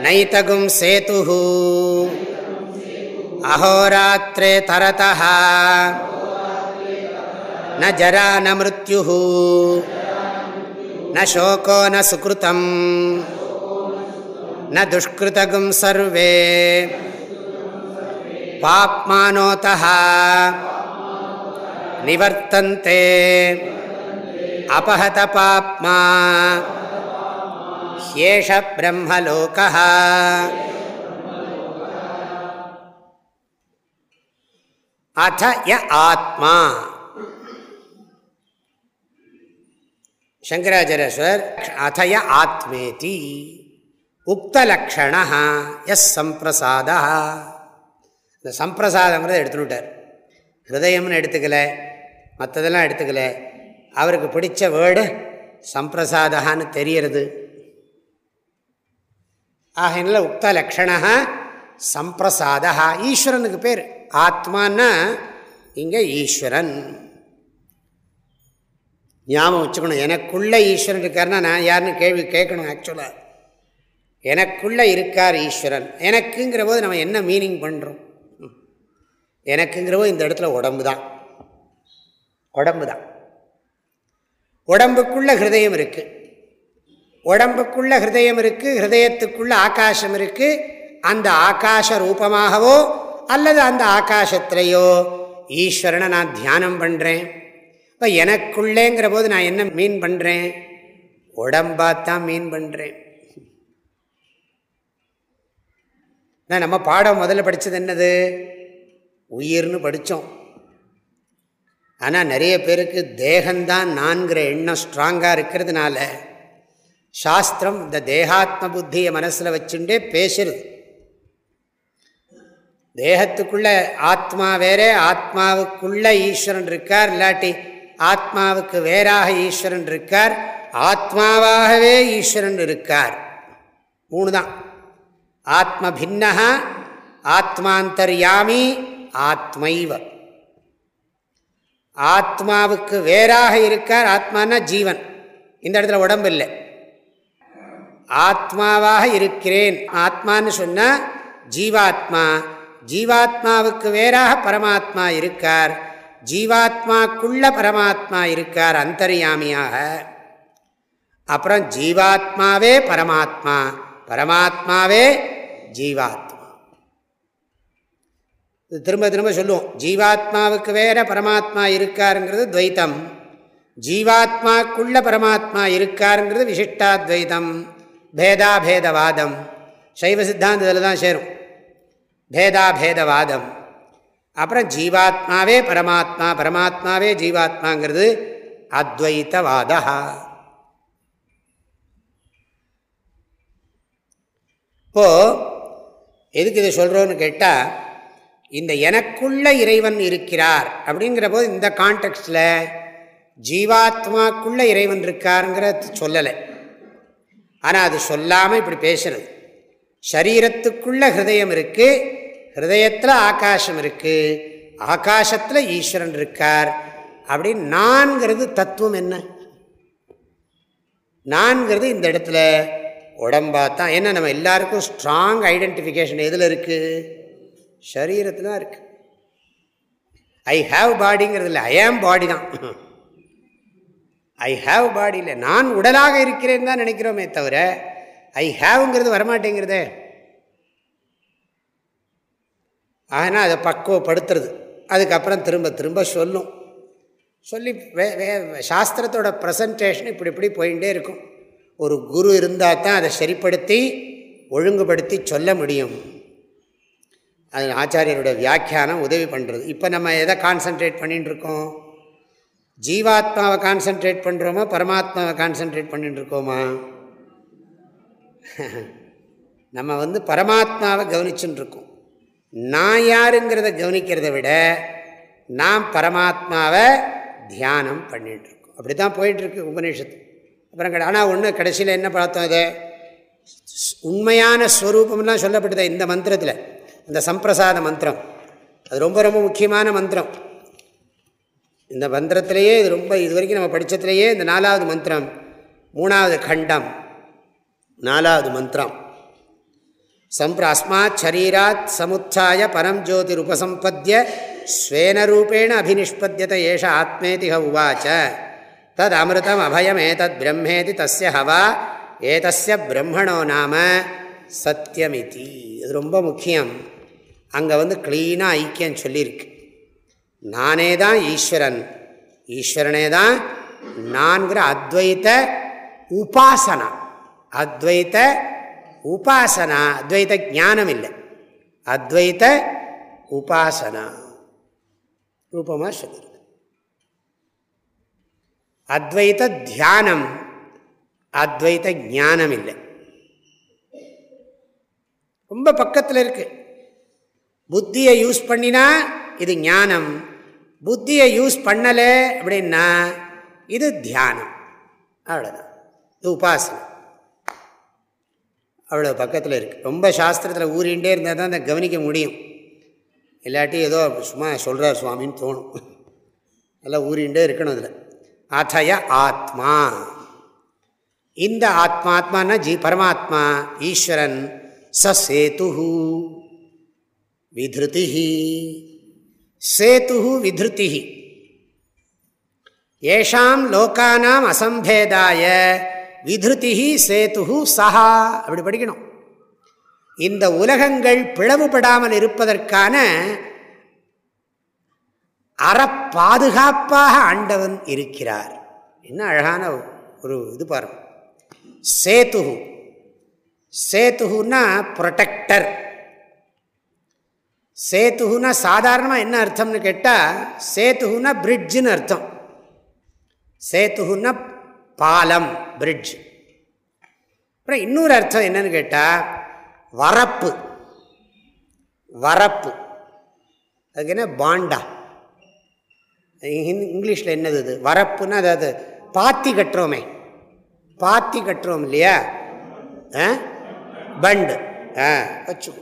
नैतगुं सेतुः। अहोरात्रे तरतः। न जरा न मृत्युः। न शोको न सुकृतम्। न दुष्कृतगुं सर्वे। पाप्मानोतः निवर्तन्ते। अपहत पाप्मा। ह्येष ब्रह्मलोकः। अथ य आत्मा। शङ्कराचार्य अथ य आत्मेति। உக்தலக்ஷணா எஸ் சம்பிரசாதா இந்த சம்பிரசாதங்கிறத எடுத்துட்டார் ஹிருதயம்னு எடுத்துக்கல மற்றதெல்லாம் எடுத்துக்கல. அவருக்கு பிடிச்ச வேர்டு சம்பிரசாதான்னு தெரியறது. ஆகையினால உக்த லக்ஷணா சம்பிரசாதா ஈஸ்வரனுக்கு பேர். ஆத்மானா இங்கே ஈஸ்வரன். ஞாபகம் வச்சுக்கணும் எனக்குள்ளே ஈஸ்வரன் இருக்காருன்னா நான் யாருன்னு கேள்வி கேட்கணும் ஆக்சுவலாக எனக்குள்ளே இருக்கார் ஈஸ்வரன். எனக்குங்கிற போது நம்ம என்ன மீனிங் பண்ணுறோம் எனக்குங்கிற போது இந்த இடத்துல உடம்பு தான் உடம்பு தான் உடம்புக்குள்ளே ஹிருதயம் இருக்குது உடம்புக்குள்ளே ஹிருதயம் இருக்குது ஹிருதயத்துக்குள்ளே ஆகாசம் இருக்குது அந்த ஆகாச ரூபமாகவோ அல்லது அந்த ஆகாசத்திலேயோ ஈஸ்வரனை நான் தியானம் பண்ணுறேன் இப்போ எனக்குள்ளேங்கிற போது நான் என்ன மீன் பண்ணுறேன் உடம்பாத்தான் மீன் பண்ணுறேன் நான் நம்ம பாடம் முதல்ல படித்தது என்னது? உயிர்னு படித்தோம் ஆனால் நிறைய பேருக்கு தேகந்தான் நான்கிற எண்ணம் ஸ்ட்ராங்காக இருக்கிறதுனால சாஸ்திரம் இந்த தேகாத்ம புத்தியை மனசில் வச்சுட்டே பேசுறது. தேகத்துக்குள்ள ஆத்மா வேறே ஆத்மாவுக்குள்ள ஈஸ்வரன் இருக்கார். இல்லாட்டி ஆத்மாவுக்கு வேறாக ஈஸ்வரன் இருக்கார். ஆத்மாவாகவே ஈஸ்வரன் இருக்கார். மூணு தான் ஆத்ம பின்னகா ஆத்மாந்தர்யாமி ஆத்மைவ. ஆத்மாவுக்கு வேறாக இருக்கார் ஆத்மானா ஜீவன். இந்த இடத்துல உடம்பு இல்லை. ஆத்மாவாக இருக்கிறேன். ஆத்மான்னு சொன்னால் ஜீவாத்மா. ஜீவாத்மாவுக்கு வேறாக பரமாத்மா இருக்கார். ஜீவாத்மாக்குள்ள பரமாத்மா இருக்கார் அந்தர்யாமியாக. அப்புறம் ஜீவாத்மாவே பரமாத்மா. பரமாத்மாவே ஜீவாத்மா. இது திரும்ப திரும்ப சொல்லுவோம். ஜீவாத்மாவுக்கு வேற பரமாத்மா இருக்காருங்கிறது துவைத்தம். ஜீவாத்மாக்குள்ள பரமாத்மா இருக்காருங்கிறது விசிஷ்டாத்வைதம் பேதாபேதவாதம். சைவ சித்தாந்தத்தில் தான் சேரும். பேதாபேதவாதம். அப்புறம் ஜீவாத்மாவே பரமாத்மா பரமாத்மாவே ஜீவாத்மாங்கிறது அத்வைத்தவாதா. இப்போது எதுக்கு இதை சொல்கிறோன்னு கேட்டால் இந்த எனக்குள்ள இறைவன் இருக்கிறார் அப்படிங்கிற போது இந்த கான்டெக்ட்ல ஜீவாத்மாக்குள்ள இறைவன் இருக்காருங்கிற சொல்லலை. ஆனால் அது சொல்லாமல் இப்படி பேசுறது. சரீரத்துக்குள்ள ஹிருதயம் இருக்குது ஹிருதயத்தில் ஆகாசம் இருக்குது ஆகாசத்தில் ஈஸ்வரன் இருக்கார் அப்படின்னு நான்கிறது தத்துவம் என்ன? நான்கிறது இந்த இடத்துல உடம்பா தான் ஏன்னா நம்ம எல்லாருக்கும் ஸ்ட்ராங் ஐடென்டிஃபிகேஷன் எதில் இருக்குது சரீரத்தில் தான் இருக்குது ஐ ஹாவ் பாடிங்கிறது இல்லை ஐ ஆம் பாடி தான். ஐ ஹாவ் பாடி இல்லை நான் உடலாக இருக்கிறேன்னு தான் நினைக்கிறோமே தவிர ஐ ஹாவ்ங்கிறது வரமாட்டேங்கிறதே. ஆனால் அதை பக்குவப்படுத்துறது. அதுக்கப்புறம் திரும்ப திரும்ப சொல்லும். சொல்லி வே வே சாஸ்திரத்தோட ப்ரெசன்டேஷன் இப்படி இப்படி போயிட்டே இருக்கும். ஒரு குரு இருந்தால் தான் அதை சரிப்படுத்தி ஒழுங்குபடுத்தி சொல்ல முடியும். அது ஆச்சாரியருடைய வியாக்கியானம் உதவி பண்ணுறது இப்போ நம்ம எதை கான்சன்ட்ரேட் பண்ணிட்டு இருக்கோம்? ஜீவாத்மாவை கான்சன்ட்ரேட் பண்ணுறோமா பரமாத்மாவை கான்சன்ட்ரேட் பண்ணிட்டு இருக்கோமா? (laughs) நம்ம வந்து பரமாத்மாவை கவனிச்சுட்டுருக்கோம் நான் யாருங்கிறத கவனிக்கிறத விட நாம் பரமாத்மாவை தியானம் பண்ணிகிட்டு இருக்கோம். அப்படி தான் போயிட்டுருக்கு உபநிஷத்து. அப்புறம் ஆனால் ஒன்று கடைசியில் என்ன பார்த்தோம் அதை உண்மையான ஸ்வரூபம்லாம் சொல்லப்பட்டது இந்த மந்திரத்தில் இந்த சம்பிரசாத மந்திரம். அது ரொம்ப ரொம்ப முக்கியமான மந்திரம். இந்த மந்திரத்திலேயே இது ரொம்ப இது வரைக்கும் நம்ம படித்ததுலேயே இந்த நாலாவது மந்திரம் மூணாவது கண்டம் நாலாவது மந்திரம். சம்பிர அஸ்மாத் சரீராத் சமுத்தாய பரம் ஜோதிர் உபசம்பத்திய ஸ்வேனரூபேண அபினிஷ்பத்தியத ஏஷ ஆத்மேதிக உவாச்ச. தத் அமிர்தம் அபயம் ஏதத் பிரம்மேதி தஸ்ய ஹவா ஏதஸ்ய பிரம்மணோ நாம சத்தியமிதி இது ரொம்ப முக்கியம். அங்கே வந்து க்ளீனாக ஐக்கியம் சொல்லியிருக்கு. நானே தான் ஈஸ்வரன். ஈஸ்வரனே தான் நான்கிற அத்வைத்த உபாசனா. அத்வைத்த உபாசனா. அத்வைத்த ஞானம் இல்லை அத்வைத்த உபாசனா. ரூபமாக சொல்லியிருக்கு அத்வைத்த தியானம் அத்வைத்த ஞானம் இல்லை ரொம்ப பக்கத்தில் இருக்கு. புத்தியை யூஸ் பண்ணினா இது ஞானம். புத்தியை யூஸ் பண்ணலை அப்படின்னா இது தியானம். அவ்வளோதான் இது உபாசனை. அவ்வளோ பக்கத்தில் இருக்குது ரொம்ப சாஸ்திரத்தில் ஊறிண்டே இருந்தால் தான் அதை கவனிக்க முடியும். இல்லாட்டி ஏதோ சும்மா சொல்கிறார் சுவாமின்னு தோணும். நல்லா ஊறிண்டே இருக்கணும் அதில். அத்தய ஆத்மா. இந்த ஆத்மா ஆத்மானா ஜி பரமாத்மா ஈஸ்வரன் சேது விதிருதி சேத்து விதிருதி ஏஷாம் லோக்கானாம் அசம்பேதாய விதிருதி சேத்து சஹா அப்படி படிக்கணும். இந்த உலகங்கள் பிளவுபடாமல் இருப்பதற்கான அறப்பாதுகாப்பாக ஆண்டவன் இருக்கிறார். என்ன அழகான ஒரு இது பாருங்க. சேத்து சேத்துனா ப்ரொடெக்டர் சேத்துனா சாதாரணமாக என்ன அர்த்தம்னு கேட்டால் சேத்துனா பிரிட்ஜுன்னு அர்த்தம். சேத்துனா பாலம் பிரிட்ஜ் அப்புறம் இன்னொரு அர்த்தம் என்னன்னு கேட்டால் வரப்பு. வரப்பு. அதுக்கு என்ன? பாண்டா. இங்கிலீஷில் என்னது இது? வரப்புன்னா அதாவது பாத்தி கட்டுறோமே. பாத்தி கட்டுறோம் இல்லையா? பண்டு. ஆ வச்சுக்கோ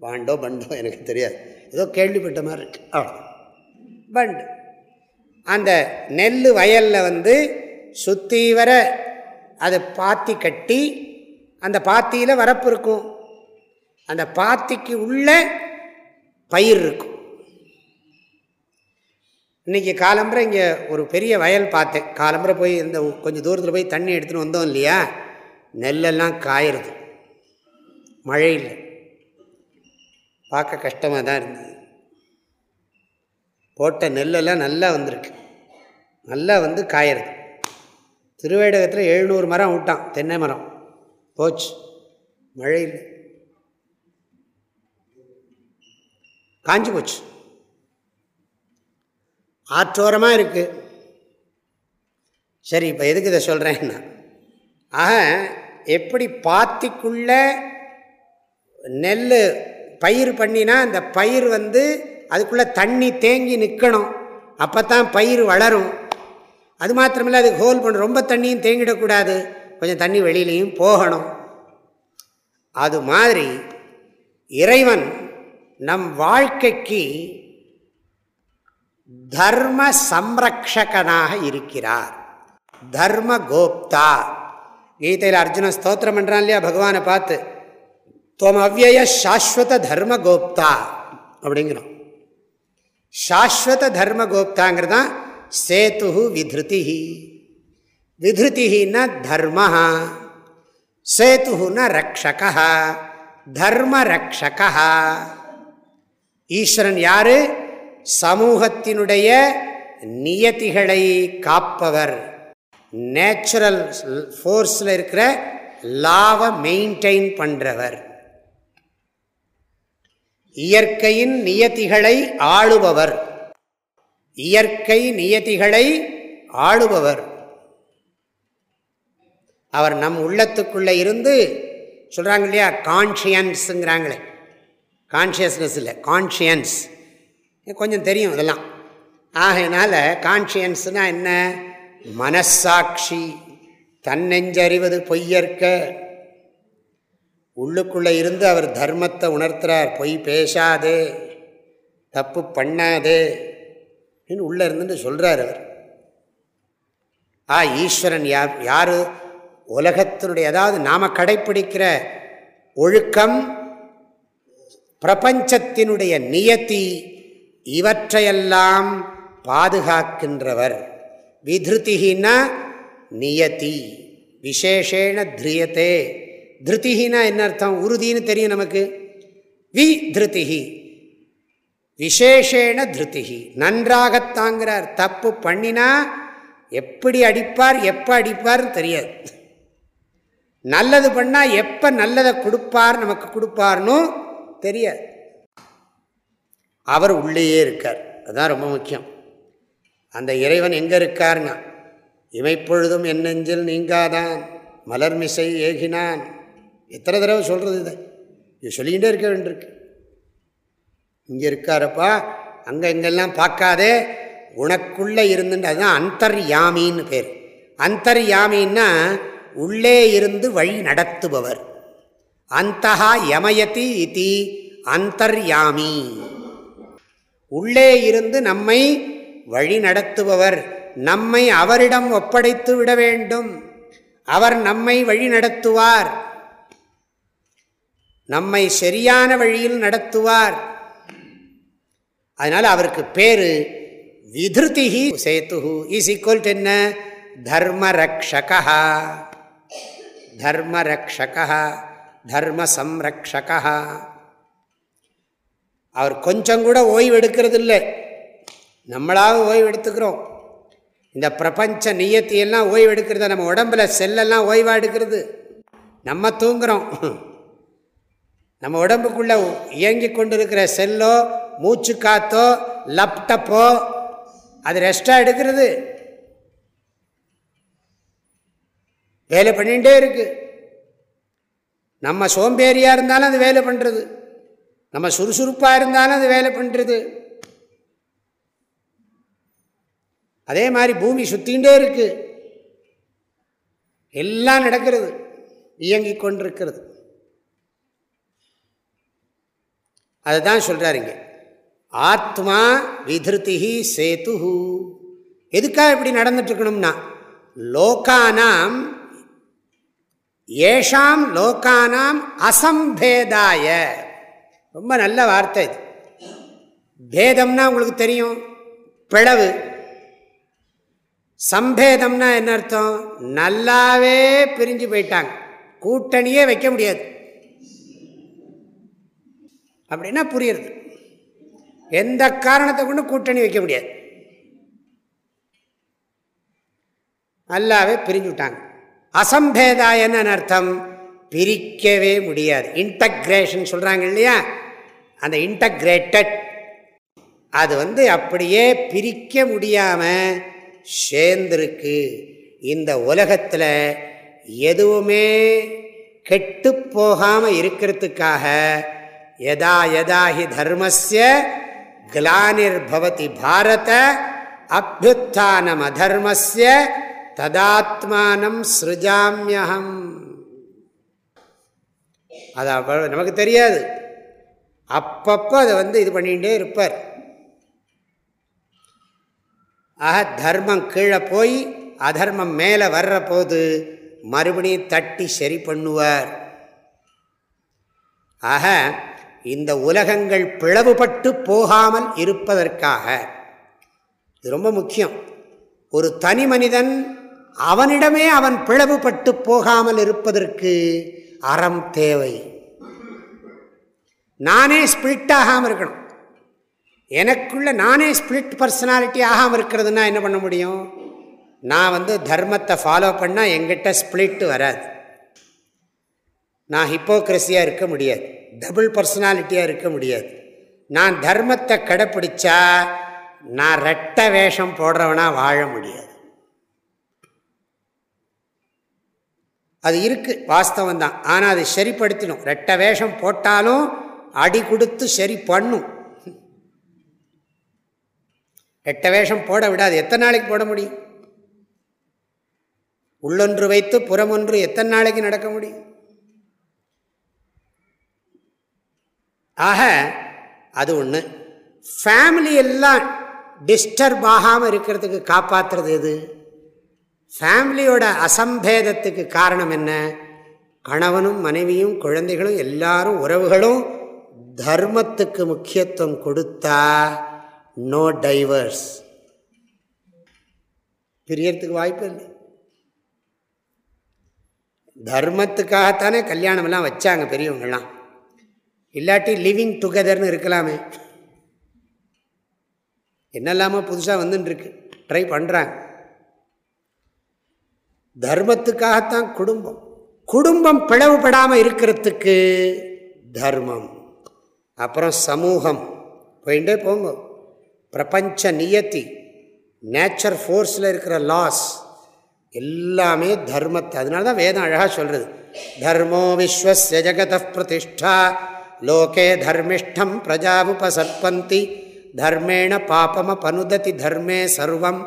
பாண்டோ பண்டோ எனக்கு தெரியாது. ஏதோ கேள்விப்பட்ட மாதிரி இருக்கு. அவ்வளோ பண்டு. அந்த நெல் வயலில் வந்து சுற்றி வர அதை பாத்தி கட்டி அந்த பாத்தியில் வரப்பு இருக்கும். அந்த பாத்திக்கு உள்ள பயிர் இருக்கும். இன்றைக்கி காலம்புரை இங்கே ஒரு பெரிய வயல் பார்த்தேன். காலம்புரை போய் இந்த கொஞ்சம் தூரத்தில் போய் தண்ணி எடுத்துகிட்டு வந்தோம் இல்லையா? நெல்லெல்லாம் காயிறது. மழையில் பார்க்க கஷ்டமாக தான் இருந்தது. போட்ட நெல்லெல்லாம் நல்லா வந்திருக்கு. நல்லா வந்து காயிருது திருவேடகத்தில் எழுநூறு மரம் விட்டான். தென்னை மரம். போச்சு. மழையில் காஞ்சி போச்சு. ஆற்றோரமாக இருக்குது சரி இப்போ எதுக்கு இதை சொல்கிறேன்னா ஆக எப்படி பாத்திக்குள்ள நெல் பயிர் பண்ணினா அந்த பயிர் வந்து அதுக்குள்ளே தண்ணி தேங்கி நிற்கணும் அப்போ தான் பயிர் வளரும். அது மாத்திரமில்லை அதுக்கு ஹோல் பண்ண ரொம்ப தண்ணியும் தேங்கிடக்கூடாது கொஞ்சம் தண்ணி வெளியிலையும் போகணும். அது மாதிரி இறைவன் நம் வாழ்க்கைக்கு தர்ம சம்ரக்ஷகனாக இருக்கிறார். தர்ம கோப்தா. கீதையில் அர்ஜுன ஸ்தோத்திரம் பண்ணுறான் இல்லையா? பகவானை பார்த்து துவம் அவ்வய சாஸ்வத தர்ம கோப்தா அப்படிங்கிறோம் சாஸ்வத தர்ம கோப்தாங்கிறது? தான் சேத்து விதிருதி விதிருத்தின்னா தர்ம சேத்துனா ரக்ஷக தர்ம ரக்ஷக ஈஸ்வரன் யாரு? சமூகத்தினுடைய நியத்திகளை காப்பவர். நேச்சுரல் ஃபோர்ஸில் இருக்கிற லாவை மெயின்டைன் பண்ணுறவர் இயற்கையின் நியத்திகளை ஆளுபவர். இயற்கை நியத்திகளை ஆளுபவர். அவர் நம் உள்ளத்துக்குள்ளே இருந்து சொல்கிறாங்க இல்லையா கான்ஷியன்ஸுங்கிறாங்களே கான்ஷியஸ்னஸ் இல்லை கான்ஷியன்ஸ் கொஞ்சம் தெரியும் இதெல்லாம். ஆகையினால கான்ஷியன்ஸ்னால் என்ன? மனசாட்சி. தன்னெஞ்சறிவது பொய்யற்க. உள்ளுக்குள்ளே இருந்து அவர் தர்மத்தை உணர்த்துறார். பொய் பேசாதே. தப்பு பண்ணாதே. அப்படின்னு உள்ளே இருந்துட்டு சொல்கிறார் அவர். ஆ ஈஸ்வரன் யார் யார்? உலகத்தினுடைய அதாவது நாம் கடைப்பிடிக்கிற ஒழுக்கம் பிரபஞ்சத்தினுடைய நியத்தி. இவற்றையெல்லாம் பாதுகாக்கின்றவர். விதிருத்திகினா நியதி விசேஷேன திரியத்தே திருத்திகினா என்ன அர்த்தம்? உறுதின்னு தெரியும் நமக்கு. வி திருத்திகி விசேஷேன திருத்திகி. நன்றாகத்தாங்கிறார் தப்பு பண்ணினா எப்படி அடிப்பார் எப்போ அடிப்பார்னு தெரியாது. நல்லது பண்ணால் எப்போ நல்லதை கொடுப்பார் நமக்கு கொடுப்பார்னும் தெரியாது. அவர் உள்ளேயே இருக்கார். அதுதான் ரொம்ப முக்கியம். அந்த இறைவன் எங்கே இருக்கார்னா இமைப்பொழுதும் என் நெஞ்சில் நீங்காதான் மலர்மிசை ஏகினான். எத்தனை தடவை சொல்கிறது இதை? இது சொல்லிக்கிட்டே இருக்க வேண்டியிருக்கு. இங்கே இருக்காரப்பா அங்கே இங்கெல்லாம் பார்க்காதே உனக்குள்ளே இருந்துட்டு அதுதான் அந்தர்யாமின்னு பேர். அந்தர்யாமின்னா உள்ளே இருந்து வழி நடத்துபவர். அந்தகா யமயதி இதி அந்தர்யாமி. உள்ளே இருந்து நம்மை வழி நடத்துபவர். நம்மை அவரிடம் ஒப்படைத்து விட வேண்டும். அவர் நம்மை வழி நடத்துவார். நம்மை சரியான வழியில் நடத்துவார். அதனால் அவருக்கு பேர் விதிருத்திஹி சேத்து இஸ் ஈக்குவல் டு என்ன? தர்மரக்ஷகா. தர்மரக்ஷகா. தர்ம சம்ரக்ஷகா. அவர் கொஞ்சம் கூட ஓய்வு எடுக்கிறது இல்லை நம்மளாக ஓய்வு எடுத்துக்கிறோம் இந்த பிரபஞ்ச நியத்தியெல்லாம் ஓய்வு எடுக்கிறத நம்ம உடம்பில் செல்லெல்லாம் ஓய்வாக எடுக்கிறது. நம்ம தூங்குகிறோம் நம்ம உடம்புக்குள்ளே இயங்கி கொண்டு இருக்கிற செல்லோ மூச்சு காத்தோ லப்டப்போ அது ரெஸ்டாக எடுக்கிறது. வேலை பண்ணிகிட்டே இருக்குது நம்ம சோம்பேறியாக இருந்தாலும் அது வேலை பண்ணுறது நம்ம சுறுசுறுப்பாக இருந்தாலும் அது வேலை பண்ணுறது அதே மாதிரி பூமி சுற்றிகிட்டே இருக்கு. எல்லாம் நடக்கிறது. இயங்கி கொண்டிருக்கிறது. அதுதான் சொல்கிறாருங்க ஆத்மா விதிருத்திஹி சேத்து எதுக்காக இப்படி நடந்துட்டுருக்கணும்னா லோக்கானாம் ஏஷாம் லோக்கானாம் அசம்பேதாய ரொம்ப நல்ல வார்த்தை இது. பேதம்னா உங்களுக்கு தெரியும் பிளவு. சம்பேதம்னா என்ன அர்த்தம்? நல்லாவே பிரிஞ்சு போயிட்டாங்க. கூட்டணியே வைக்க முடியாது. அப்படின்னா புரியுறது. எந்த காரணத்தை கொண்டு கூட்டணி வைக்க முடியாது? நல்லாவே பிரிஞ்சு விட்டாங்க. அசம்பேதா என்னன்னு அர்த்தம் பிரிக்கவே முடியாது. இன்டக்ரேஷன் சொல்கிறாங்க இல்லையா? அந்த இன்டக்ரேட்டட் அது வந்து அப்படியே பிரிக்க முடியாமல் சேர்ந்திருக்கு. இந்த உலகத்தில் எதுவுமே கெட்டு போகாமல் இருக்கிறதுக்காக எதா யதா ஹி தர்மஸ்ய கிளானிர்பவதி பாரத அபியுத்தானம் அதர்மஸ்ய ததாத்மானம் சிருஜாமியகம் அது நமக்கு தெரியாது. அப்பப்போ அதை வந்து இது பண்ணிகிட்டே இருப்பார். ஆக தர்மம் கீழே போய் அதர்மம் மேலே வர்ற போது மறுபடியும் தட்டி சரி பண்ணுவார். ஆக இந்த உலகங்கள் பிளவுபட்டு போகாமல் இருப்பதற்காக இது ரொம்ப முக்கியம் ஒரு தனி மனிதன் அவனிடமே அவன் பிளவுபட்டு போகாமல் இருப்பதற்கு அறம் தேவை. நானே ஸ்பிளிட் ஆகாமல் இருக்கணும். எனக்குள்ள நானே ஸ்பிளிட் பர்சனாலிட்டி ஆகாமல் இருக்கிறதுனா என்ன பண்ண முடியும்? நான் வந்து தர்மத்தை ஃபாலோ பண்ணால் எங்கிட்ட ஸ்பிளிட் வராது. நான் ஹிப்போக்ரஸியாக இருக்க முடியாது. டபுள் பர்சனாலிட்டியாக இருக்க முடியாது. நான் தர்மத்தை கடைப்பிடிச்சா நான் ரெட்ட வேஷம் போடுறவனா வாழ முடியாது. அது இருக்குது வாஸ்தவம் தான் ஆனால் அது சரிப்படுத்தணும். ரெட்ட வேஷம் போட்டாலும் அடி கொடுத்து சரி பண்ணும். எட்ட வேஷம் போட விடாது. எத்தனை நாளைக்கு போட முடியும்? உள்ளொன்று வைத்து புறமொன்று எத்தனை நாளைக்கு நடக்க முடியும்? ஆக அது ஒன்று ஃபேமிலி எல்லாம் டிஸ்டர்ப் ஆகாமல் இருக்கிறதுக்கு காப்பாற்றுறது எது? ஃபேமிலியோட அசம்பேதத்துக்கு காரணம் என்ன? கணவனும் மனைவியும் குழந்தைகளும் எல்லாரும் உறவுகளும் தர்மத்துக்கு முக்கியத்துவம் கொடுத்தா நோ டைவர்ஸ் பிரியறதுக்கு வாய்ப்பு இல்லை. தர்மத்துக்காகத்தானே கல்யாணமெல்லாம் வச்சாங்க பெரியவங்கள்லாம். இல்லாட்டி லிவிங் டுகெதர்னு இருக்கலாமே. என்னெல்லாமோ புதுசாக வந்துட்டுருக்கு ட்ரை பண்ணுறாங்க தர்மத்துக்காகத்தான் குடும்பம். குடும்பம் பிளவுபடாமல் இருக்கிறதுக்கு தர்மம். அப்புறம் சமூகம். போயிட்டே போங்க. பிரபஞ்ச நியத்தி நேச்சர் ஃபோர்ஸில் இருக்கிற லாஸ் எல்லாமே தர்மத்தை. அதனால தான் வேதம் அழகாக சொல்கிறது தர்மோ விஸ்வசிய ஜெகத பிரதிஷ்டா லோகே தர்மிஷ்டம் பிரஜாவுபசர்பந்தி தர்மேண பாபம பனுததி தர்மே சர்வம்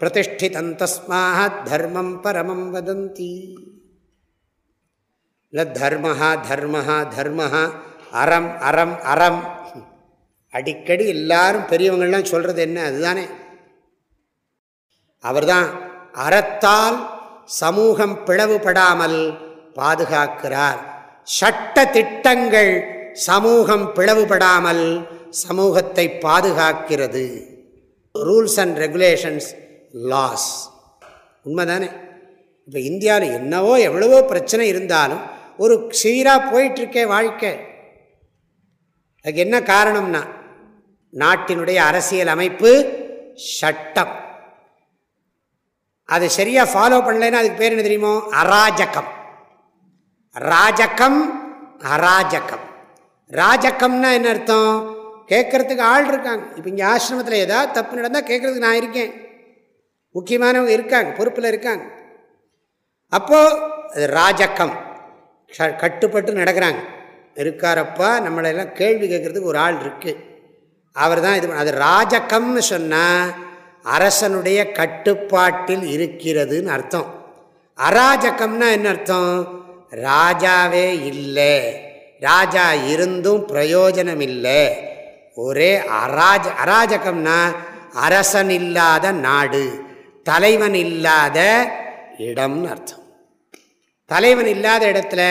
பிரதிஷ்டிதம் தஸ்மாத் தர்மம் பரமம் வதந்தி. இல்லை தர்மஹா தர்மஹா தர்மஹா அறம் அறம் அறம். அடிக்கடி எல்லாரும் பெரியவங்கள்லாம் சொல்கிறது என்ன? அதுதானே. அவர்தான் அறத்தால் சமூகம் பிளவுபடாமல் பாதுகாக்கிறார். சட்ட திட்டங்கள் சமூகம் பிளவுபடாமல் சமூகத்தை பாதுகாக்கிறது. ரூல்ஸ் அண்ட் ரெகுலேஷன்ஸ் லாஸ் உண்மைதானே? இப்போ இந்தியாவில் என்னவோ எவ்வளவோ பிரச்சனை இருந்தாலும் ஒரு சீராக போயிட்டுருக்கே வாழ்க்கை. அதுக்கு என்ன காரணம்னா நாட்டினுடைய அரசியல் அமைப்பு சட்டம். அது சரியாக ஃபாலோ பண்ணலைன்னா அதுக்கு பேர் என்ன தெரியுமோ? அராஜகம். ராஜகம் அராஜகம். ராஜகம்னா என்ன அர்த்தம்? கேட்கறதுக்கு ஆள் இருக்காங்க. இப்போ இங்கே ஆசிரமத்தில் ஏதாவது தப்பு நடந்தால் கேட்குறதுக்கு நான் இருக்கேன். முக்கியமானவங்க இருக்காங்க பொறுப்பில் இருக்காங்க. அப்போது அது ராஜக்கம் கட்டுப்பட்டு நடக்கிறாங்க. இருக்காரப்பா நம்மளெல்லாம் கேள்வி கேட்குறதுக்கு ஒரு ஆள் இருக்குது அவர் தான் இது அது ராஜகம்னு சொன்னால் அரசனுடைய கட்டுப்பாட்டில் இருக்கிறதுன்னு அர்த்தம். அராஜகம்னா என்ன அர்த்தம்? ராஜாவே இல்லை. ராஜா இருந்தும் பிரயோஜனம் இல்லை. ஒரே அராஜ அராஜகம்னா அரசன் இல்லாத நாடு தலைவன் இல்லாத இடம்னு அர்த்தம். தலைவன் இல்லாத இடத்துல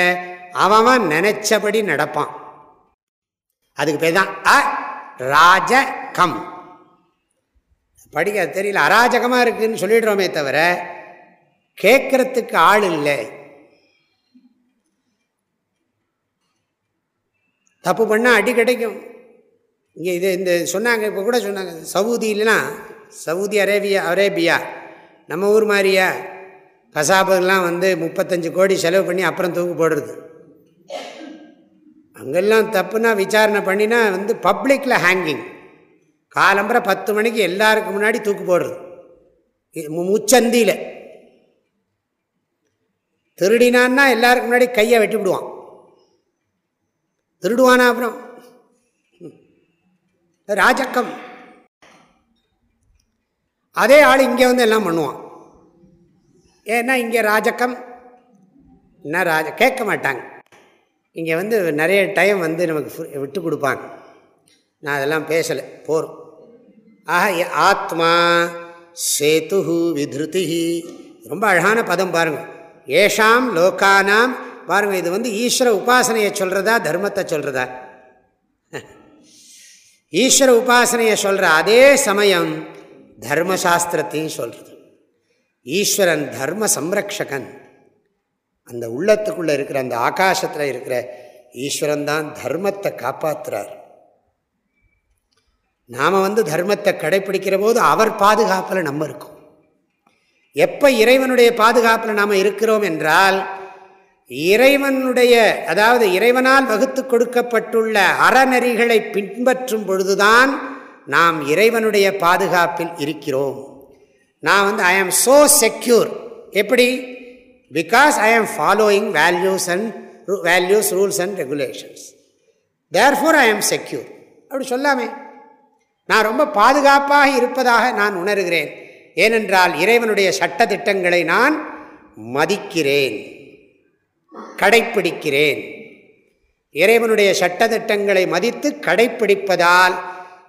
அவன் நினைச்சபடி நடப்பான். அதுக்கு பேர் தான் அ ராஜகம் படிக்க தெரியல அராஜகமாக இருக்குன்னு சொல்லிடுறோமே தவிர கேட்கறதுக்கு ஆள் இல்லை. தப்பு பண்ணால் அடி கிடைக்கும். இங்கே இது இந்த சொன்னாங்க இப்போ கூட சொன்னாங்க சவுதியிலாம் சவுதி அரேபியா அரேபியா நம்ம ஊர் மாதிரியா? கசாபுலாம் வந்து முப்பத்தஞ்சு கோடி செலவு பண்ணி அப்புறம் தூக்கு போடுறது. அங்கெல்லாம் தப்புனா விசாரணை பண்ணினா வந்து பப்ளிக்கில் ஹேங்கிங் காலம்புற பத்து மணிக்கு எல்லாருக்கு முன்னாடி தூக்கு போடுறது. முச்சந்தியில். திருடினான்னா எல்லாருக்கு முன்னாடி கையை வெட்டி விடுவான். திருடுவானா அப்புறம்? ராஜக்கம். அதே ஆள் இங்கே வந்து எல்லாம் பண்ணுவான். ஏன்னா இங்கே ராஜக்கம். என்ன ராஜ கேட்க மாட்டாங்க. இங்கே வந்து நிறைய டைம் வந்து நமக்கு விட்டு கொடுப்பாங்க. நான் அதெல்லாம் பேசலை. போகிறோம் ஆக ஆத்மா சேத்து விதிருதி ரொம்ப அழகான பதம் பாருங்கள் ஏஷாம் லோக்கானாம் பாருங்கள் இது வந்து ஈஸ்வர உபாசனையை சொல்கிறதா தர்மத்தை சொல்கிறதா (laughs) ஈஸ்வர உபாசனையை சொல்கிற அதே சமயம் தர்மசாஸ்திரத்தையும் சொல்கிறது ஈஸ்வரன் தர்ம சம்ரக்ஷகன். அந்த உள்ளத்துக்குள்ளே இருக்கிற அந்த ஆகாசத்தில் இருக்கிற ஈஸ்வரன் தான் தர்மத்தை காப்பாற்றுறார் நாம் வந்து தர்மத்தை கடைப்பிடிக்கிற போது அவர் பாதுகாப்பில் நம்ம இருக்கோம். எப்போ இறைவனுடைய பாதுகாப்பில் நாம் இருக்கிறோம் என்றால் இறைவனுடைய அதாவது இறைவனால் வகுத்து கொடுக்கப்பட்டுள்ள அறநெறிகளை பின்பற்றும் பொழுதுதான் நாம் இறைவனுடைய பாதுகாப்பில் இருக்கிறோம். நான் வந்து ஐ ஆம் சோ செக்யூர் எப்படி? Because I am following values and values rules and regulations therefore I am secure அப்படி சொல்லாமே. நான் ரொம்ப பாதுகாப்பாக இருப்பதாக நான் உணர்கிறேன். ஏனென்றால் இறைவனுடைய சட்ட திட்டங்களை நான் மதிக்கிறேன். கடைப்பிடிக்கிறேன். இறைவனுடைய சட்ட திட்டங்களை மதித்து கடைப்பிடிப்பதால்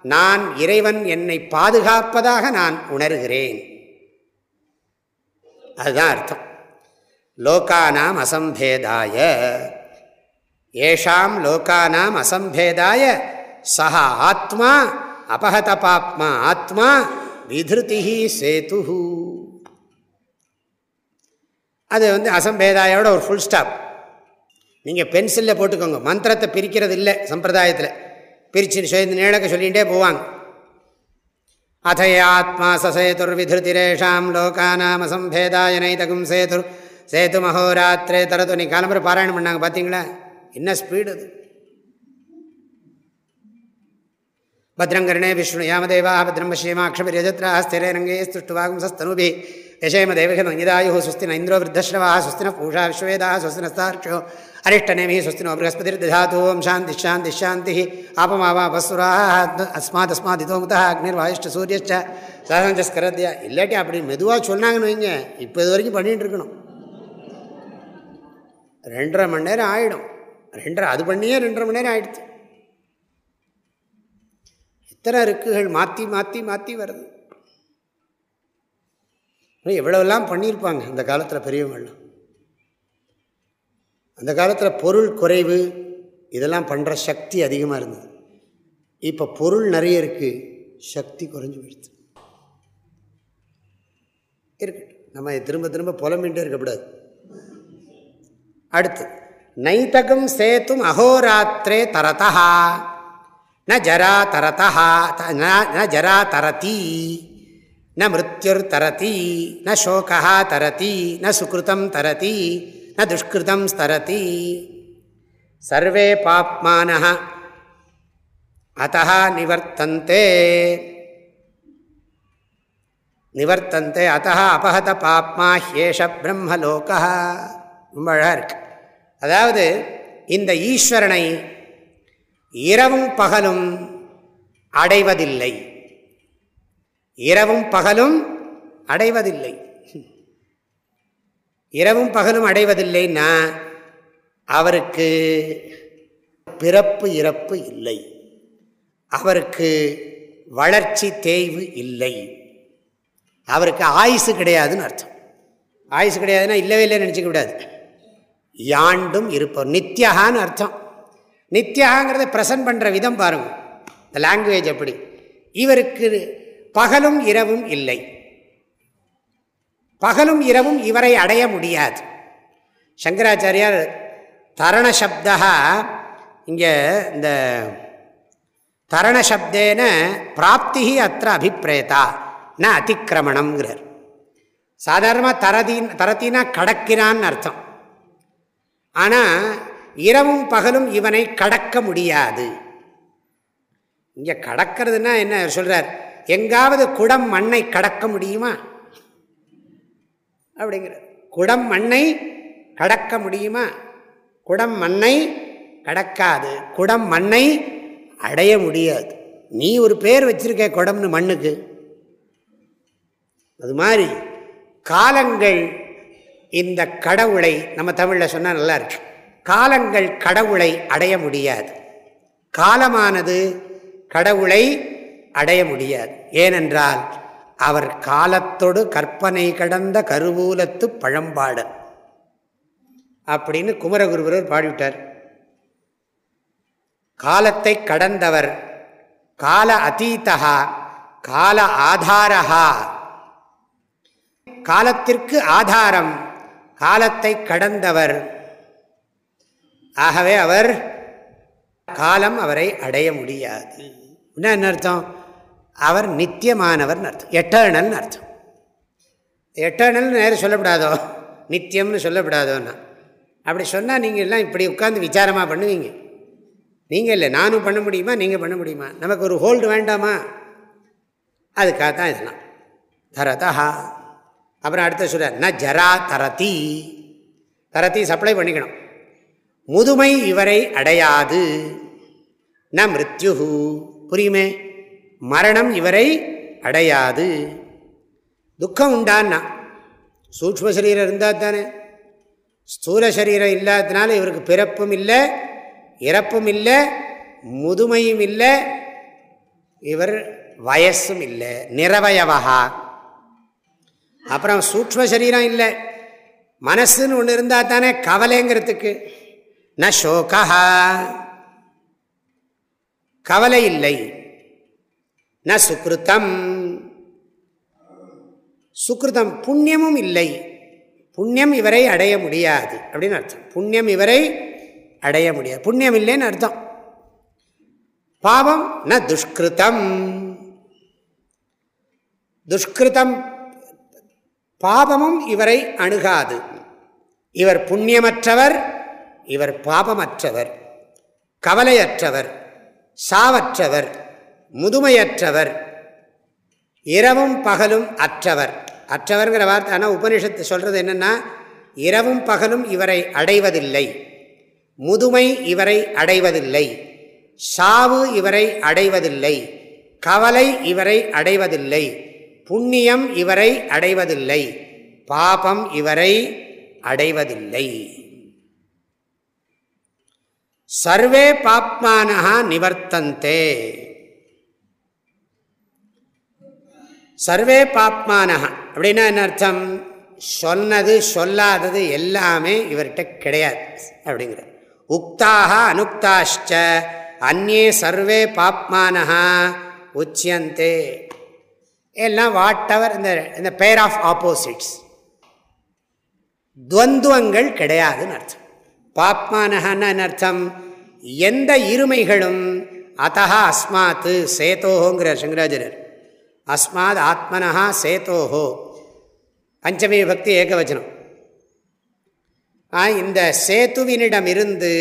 நான் இறைவன் என்னை பாதுகாப்பதாக நான் உணர்கிறேன். அதுதான் அர்த்தம். லோக்கானாம் அசம்பேதாய ஏஷாம் லோக்கானாம் அசம்பேதாய சஹ ஆத்மா அபகத பாப்மா ஆத்மா விதிருதி சேது அது வந்து அசம்பேதாயோட ஒரு ஃபுல் ஸ்டாப் நீங்கள் பென்சிலில் போட்டுக்கோங்க. மந்திரத்தை பிரிக்கிறது இல்லை சம்பிரதாயத்தில். பிரிச்சு சேர்ந்து நேழக்க சொல்லிகிட்டே போவாங்க. அதையாத்மா சசேதுர் விதிருதிரேஷாம் லோகானாம் அசம்பேதாய நைதகும் சேதுர். சேது மகோராத்திரே தரத்து நீ காலம்புற பாராயணம் பண்ணாங்க பார்த்தீங்களா என்ன ஸ்பீடு அது? பத்ரங்கர்ணே விஷ்ணு யாமதேவா பத்ரம்பீமாட்சபிரஜத்ரா ஸ்திரேரங்கே ஸ்துஷ்டுவாகும் சஸ்தனுபி. யசேம சுஸ்தின இந்திரோ விருத்தஸ்ரவா சுஸ்தின பூஷா விஸ்வவேதா சுஸ்தினஸ்தார்க்ஷோ அரிஷ்டநேமி சுஸ்தினோ பிருகஸ்பதிர்ததாது ஓம் சாந்தி ஷாந்தி ஷாந்தி ஆபமாவா பசுரா அஸ்மாத் அஸ்மாத் இதோ முத அக்னிர் வாயுஷ்ட சூரியஷ்ட சாதஞ்சஸ்கரத்யா இல்லாட்டி அப்படி மெதுவாக சொன்னாங்கன்னு வைங்க இப்போ இது வரைக்கும் பண்ணிகிட்டு இருக்கணும் ரெண்டரை மணி நேரம் ஆகிடும் ரெண்டரை அது பண்ணியே ரெண்டரை மணி நேரம் ஆகிடுச்சு எத்தனை இருக்குகள் மாற்றி மாற்றி மாற்றி வருது. எவ்வளோலாம் பண்ணியிருப்பாங்க அந்த காலத்தில் பெரியவங்கள்லாம். அந்த காலத்தில் பொருள் குறைவு இதெல்லாம் பண்ணுற சக்தி அதிகமாக இருந்தது. இப்போ பொருள் நிறைய இருக்குது சக்தி குறைஞ்சி போயிடுச்சு. இருக்கட்டும். நம்ம திரும்ப திரும்ப புலம்பின்ட்டு இருக்கக்கூடாது. அடுத்து நைத்தகம் சேத்தும் அகோராத்திரே தரதா ந ஜரா தரதா ந ஜரா தரதி ந மிருத்யுர் தரதி ந சோகா தரதி ந சுகிருதம் தரதி ந துஷ்கிருதம் ஸ்தரதி சர்வே பாப்மான அத்த நிவர்த்தந்தே நிவர்த்தந்தே அத்த அபகத பாப்மா ஹேஷ பிரம்மலோக ரொம்ப அழகாக இருக்குது அதாவது இந்த ஈஸ்வரனை இரவும் பகலும் அடைவதில்லை. இரவும் பகலும் அடைவதில்லை. இரவும் பகலும் அடைவதில்லைன்னா அவருக்கு பிறப்பு இறப்பு இல்லை. அவருக்கு வளர்ச்சி தேய்வு இல்லை. அவருக்கு ஆயுசு கிடையாதுன்னு அர்த்தம். ஆயுசு கிடையாதுன்னா இல்லவே இல்லைன்னு நினச்சிக்க கூடாது. யாண்டும் இருப்பவர். நித்யகான்னு அர்த்தம். நித்யகாங்கிறத ப்ரெசன்ட் பண்ணுற விதம் பாருங்கள் இந்த லாங்குவேஜ் எப்படி? இவருக்கு பகலும் இரவும் இல்லை. பகலும் இரவும் இவரை அடைய முடியாது. சங்கராச்சாரியார் தரணசப்தா இங்கே இந்த தரணசப்தேன பிராப்தி அத்த அபிப்பிரேதா ந அதிக்கிரமணம்ங்கிறார். சாதாரணமாக தரதீன் தரத்தினா கடக்கிறான்னு அர்த்தம். ஆனால் இரவும் பகலும் இவனை கடக்க முடியாது. இங்கே கடக்கிறதுனா என்ன சொல்கிறார் எங்காவது குடம் மண்ணை கடக்க முடியுமா? அப்படிங்கிற குடம் மண்ணை கடக்க முடியுமா? குடம் மண்ணை கடக்காது. குடம் மண்ணை அடைய முடியாது. நீ ஒரு பேர் வச்சிருக்க குடம்னு மண்ணுக்கு. அது மாதிரி காலங்கள் இந்த கடவுளை நம்ம தமிழில் சொன்னால் நல்லா இருக்கு. காலங்கள் கடவுளை அடைய முடியாது. காலமானது கடவுளை அடைய முடியாது. ஏனென்றால் அவர் காலத்தோடு கற்பனை கடந்த கருவூலத்து பழம்பாடு. அப்படின்னு குமரகுருபரர் பாடிவிட்டார். காலத்தை கடந்தவர் கால அதீதகா கால ஆதாரகா காலத்திற்கு ஆதாரம் காலத்தை கடந்தவர். ஆகவே அவர் காலம் அவரை அடைய முடியாது. என்ன அர்த்தம்? அவர் நித்தியமானவர்னு அர்த்தம். எட்டர்னல்னு அர்த்தம். எட்டர்னல்னு நேரம் சொல்லப்படாதோ? நித்தியம்னு சொல்லப்படாதோன்னா. அப்படி சொன்னால் நீங்கள் எல்லாம் இப்படி உட்காந்து விசாரமாக பண்ணுவீங்க. நீங்கள் இல்லை நானும் பண்ண முடியுமா? நீங்கள் பண்ண முடியுமா? நமக்கு ஒரு ஹோல்டு வேண்டாமா? அதுக்காக தான் இதெல்லாம். தரதா அப்புறம் அடுத்த சொல்ற ந ஜரா தரதி. தரத்தி சப்ளை பண்ணிக்கணும். முதுமை இவரை அடையாது. ந மிருத்யு புரியுமே? மரணம் இவரை அடையாது. துக்கம் உண்டான்னா சூக்ம சரீரம் இருந்தால் தானே. ஸ்தூல சரீரம் இல்லாததுனால இவருக்கு பிறப்பும் இல்லை இறப்பும் இல்லை முதுமையும் இல்லை இவர் வயசும் இல்லை நிறவயவகா. அப்புறம் சூக்ம சரீரம் இல்லை. மனசுன்னு ஒன்று இருந்தால் தானே கவலைங்கிறதுக்கு. ந சோகா. கவலை இல்லை. ந சுக்ருத்தம் சுக்ருதம் புண்ணியமும் இல்லை. புண்ணியம் இவரை அடைய முடியாது. அப்படின்னு அர்த்தம். புண்ணியம் இவரை அடைய முடியாது. புண்ணியம் இல்லைன்னு அர்த்தம். பாவம் ந துஷ்கிருத்தம் துஷ்கிருதம் பாபமும் இவரை அணுகாது. இவர் புண்ணியமற்றவர் இவர் பாபமற்றவர் கவலையற்றவர் சாவற்றவர் முதுமையற்றவர் இரவும் பகலும் அற்றவர். அற்றவர்கிற வார்த்தை ஆனால் உபனிஷத்து சொல்கிறது என்னென்னா இரவும் பகலும் இவரை அடைவதில்லை. முதுமை இவரை அடைவதில்லை. சாவு இவரை அடைவதில்லை. கவலை இவரை அடைவதில்லை. புண்ணியம் இவரை அடைவதில்லை பாபம் இவரை அடைவதில்லை. சர்வே பாப்மானஹா நிவர்த்தந்தே. சர்வே பாப்மானஹா அப்படின்னா என்ன அர்த்தம்? சொன்னது சொல்லாதது எல்லாமே இவர்கிட்ட கிடையாது அப்படிங்கிற. உக்தாக அனுக்தாஷ்ட அந்நே சர்வே பாப்மானஹா உச்சியந்தே. எல்லாம் வாட் அவர் இந்த இந்த பேர் ஆஃப் ஆப்போசிட்ஸ் துவந்துவங்கள் கிடையாதுன்னு அர்த்தம். பாப்மானஹான்னு அர்த்தம்? எந்த இருமைகளும் அத்தா அஸ்மாத்து சேத்தோங்கிற சங்கராஜரர் அஸ்மாத் ஆத்மனஹா சேத்தோஹோ பஞ்சமி பக்தி ஏகவச்சனம். இந்த சேத்துவினிடமிருந்து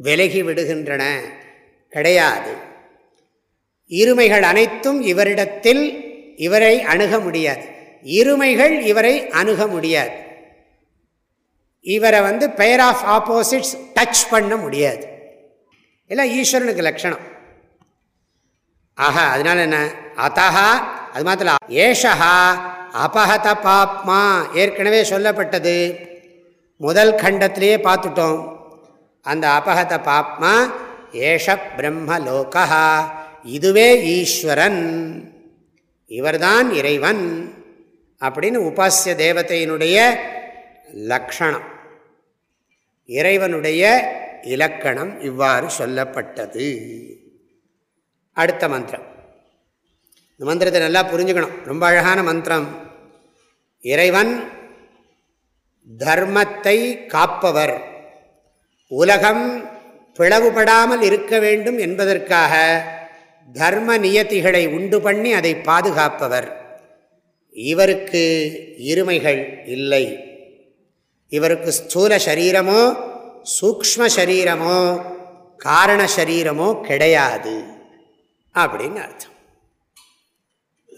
விலகி விடுகின்றன. கிடையாது. இருமைகள் அனைத்தும் இவரிடத்தில் இவரை அணுக முடியாது. இருமைகள் இவரை அணுக முடியாது. இவரை வந்து பெயர் ஆஃப் ஆப்போசிட்ஸ் டச் பண்ண முடியாது. எல்லாம் ஈஸ்வரனுக்கு லட்சணம். ஆஹா அதனால என்ன? அத்தஹா அது மாத்திரம் ஏஷா அபகத பாப்மா ஏற்கனவே சொல்லப்பட்டது. முதல் கண்டத்திலேயே பார்த்துட்டோம். அந்த அபகத பாப்மா ஏஷ பிரம்மலோகா இதுவே ஈஸ்வரன். இவர்தான் இறைவன் அப்படின்னு உபாசிய தேவதையினுடைய லக்ஷணம். இறைவனுடைய இலக்கணம் இவ்வாறு சொல்லப்பட்டது. அடுத்த மந்திரம். இந்த மந்திரத்தை நல்லா புரிஞ்சுக்கணும். ரொம்ப அழகான மந்திரம். இறைவன் தர்மத்தை காப்பவர். உலகம் பிளவுபடாமல் இருக்க வேண்டும் என்பதற்காக தர்ம நியத்திகளை உண்டு பண்ணி அதை பாதுகாப்பவர். இவருக்கு இருமைகள் இல்லை. இவருக்கு ஸ்தூல சரீரமோ சூக்ம சரீரமோ காரண சரீரமோ கிடையாது. அப்படின்னு அர்த்தம்.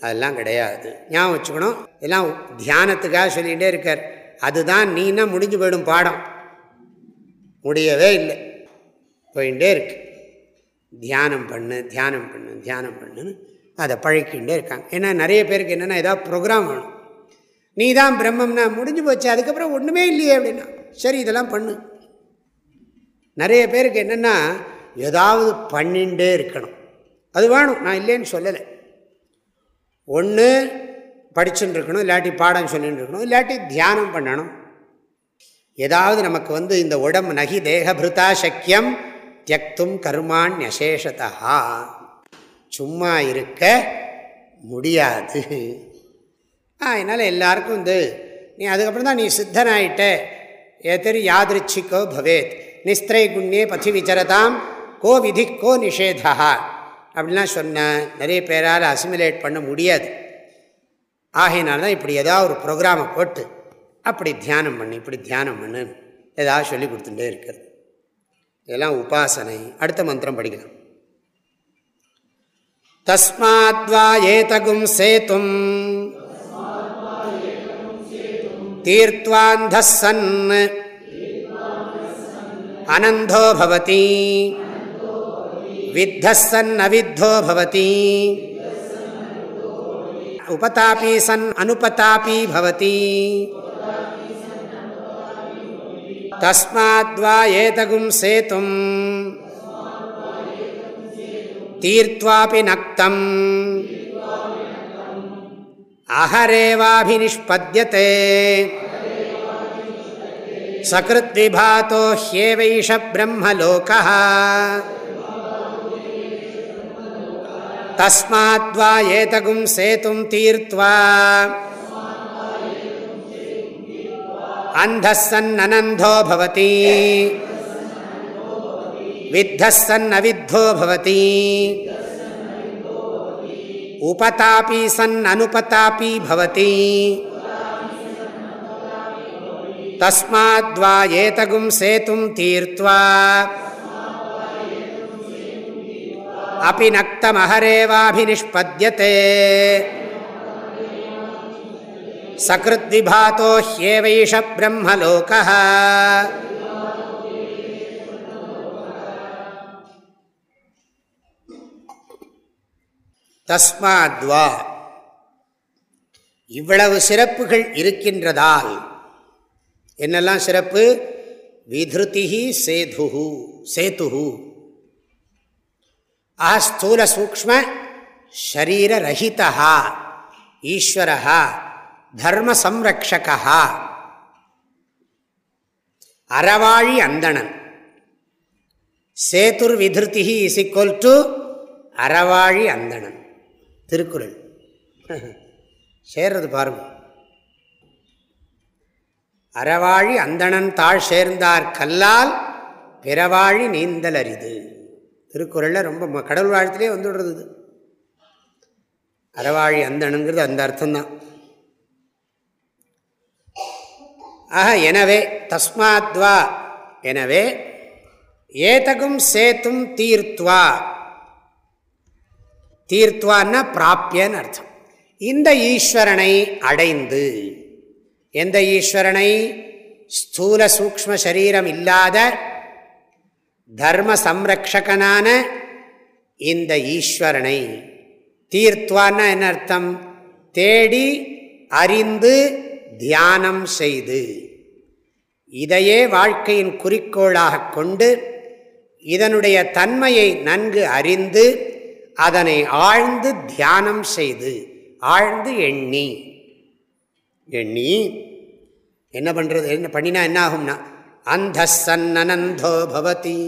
அதெல்லாம் கிடையாது. ஞாபகம் வச்சுக்கணும். எல்லாம் தியானத்துக்காக சொல்லிகிட்டே இருக்கார். அதுதான் நீனா முடிஞ்சு போயிடும் பாடம். முடியவே இல்லை. போயிட்டே இருக்கு. தியானம் பண்ணு தியானம் பண்ணு தியானம் பண்ணுன்னு அதை பழக்கிகிட்டே இருக்காங்க. ஏன்னா நிறைய பேருக்கு என்னென்னா ஏதாவது ப்ரோக்ராம் வேணும். நீ தான் பிரம்மம்னா முடிஞ்சு போச்சு அதுக்கப்புறம் ஒன்றுமே இல்லையே அப்படின்னா சரி இதெல்லாம் பண்ணு. நிறைய பேருக்கு என்னென்னா ஏதாவது பண்ணிகிட்டே இருக்கணும். அது வேணும். நான் இல்லைன்னு சொல்லலை. ஒன்று படிச்சுட்டு இருக்கணும் இல்லாட்டி பாடம் சொல்லிட்டு இருக்கணும் இல்லாட்டி தியானம் பண்ணணும். ஏதாவது நமக்கு வந்து இந்த உடம்பு நகி தேகபிருதா சக்கியம் தியக்தும் கர்மாண்யசேஷதா சும்மா இருக்க முடியாது. அதனால் எல்லாருக்கும் வந்து நீ அதுக்கப்புறம் தான் நீ சித்தனாயிட்ட எதிர் யாதிருச்சிக்கோ பவேத் நிஸ்திரை குண்யே பதி விசரதாம் கோ விதி கோ நிஷேதா அப்படின்லாம் சொன்ன நிறைய பேரால் அசிமிலேட் பண்ண முடியாது. ஆகையினால தான் இப்படி ஏதாவது ஒரு ப்ரோக்ராமை போட்டு அப்படி தியானம் பண்ணு இப்படி தியானம் பண்ணு ஏதாவது சொல்லி கொடுத்துட்டே இருக்கிறது. இதெல்லாம் உபாசனை. அடுத்த மந்திரம் படிக்கலாம். தஸ்மாத்வா ஏதகும் சேத்தும். தீர்த்வாந்த சன் அனந்தோ பவதி. வித்தசன் அவித்தோ பவதி. உபதாபி சன் அனுபதாபி பவதி. तस्माद्वा एतगुं सेतुं तीर्त्वापि नक्तम्। अहरेवाभिनिष्पद्यते। सकृद्विभातो ह्येवैष ब्रह्मलोकः। तस्माद्वा एतगुं सेतुं तीर्त्वा। अन्धः सन्ननन्धो भवति। विद्धः सन्नविद्धो भवति। उपतापी सन्ननुपतापी भवति। तस्माद्वा एतगुं सेतुं तीर्त्वा। अपि नक्तमहरेवाभिनिष्पद्यते। சகிருத்விபாதோ ஹ்யேவைஷ பிரம்மலோக தஸ்மாத்வா இவ்வளவு சிறப்புகள் இருக்கின்றதால் என்னெல்லாம் சிறப்பு? விதிருத்திஹி சேதுஹு சேதுஹு. ஆ ஸ்தூல சூக்ம ஷரீரரஹிதா ஈஸ்வரஹா. தர்ம சம்ரக்ஷகா அறவாழி அந்தணன். சேத்துர் விதிருத்தி இஸ் ஈக்குவல் டு அறவாழி அந்தணன். திருக்குறள். சேர்றது பாருங்க. அறவாழி அந்தணன் தாழ் சேர்ந்தார் கல்லால் பிறவாழி நீந்தல் அரிது. திருக்குறளில் ரொம்ப கடவுள் வாழ்த்துலேயே வந்துடுறது அறவாழி அந்தணங்கிறது அந்த அர்த்தம்தான். ஆக எனவே தஸ்மாத்வா. எனவே ஏதகும் சேத்தும் தீர்த்வா. தீர்த்வான்னா பிராப்பியன்னு அர்த்தம். இந்த ஈஸ்வரனை அடைந்து எந்த ஈஸ்வரனை? ஸ்தூல சூக்ம சரீரம் இல்லாத தர்ம சம்ரக்ஷகனான இந்த ஈஸ்வரனை. தீர்த்வான்னா என்ன அர்த்தம்? தேடி அறிந்து தியானம் செய்து இதையே வாழ்க்கையின் குறிக்கோளாக கொண்டு இதனுடைய தன்மையை நன்கு அறிந்து அதனை ஆழ்ந்து தியானம் செய்து ஆழ்ந்து எண்ணி. எண்ணி என்ன பண்ணுறது என்ன பண்ணினா என்ன ஆகும்னா அந்த சன்னனந்தோ பவதி.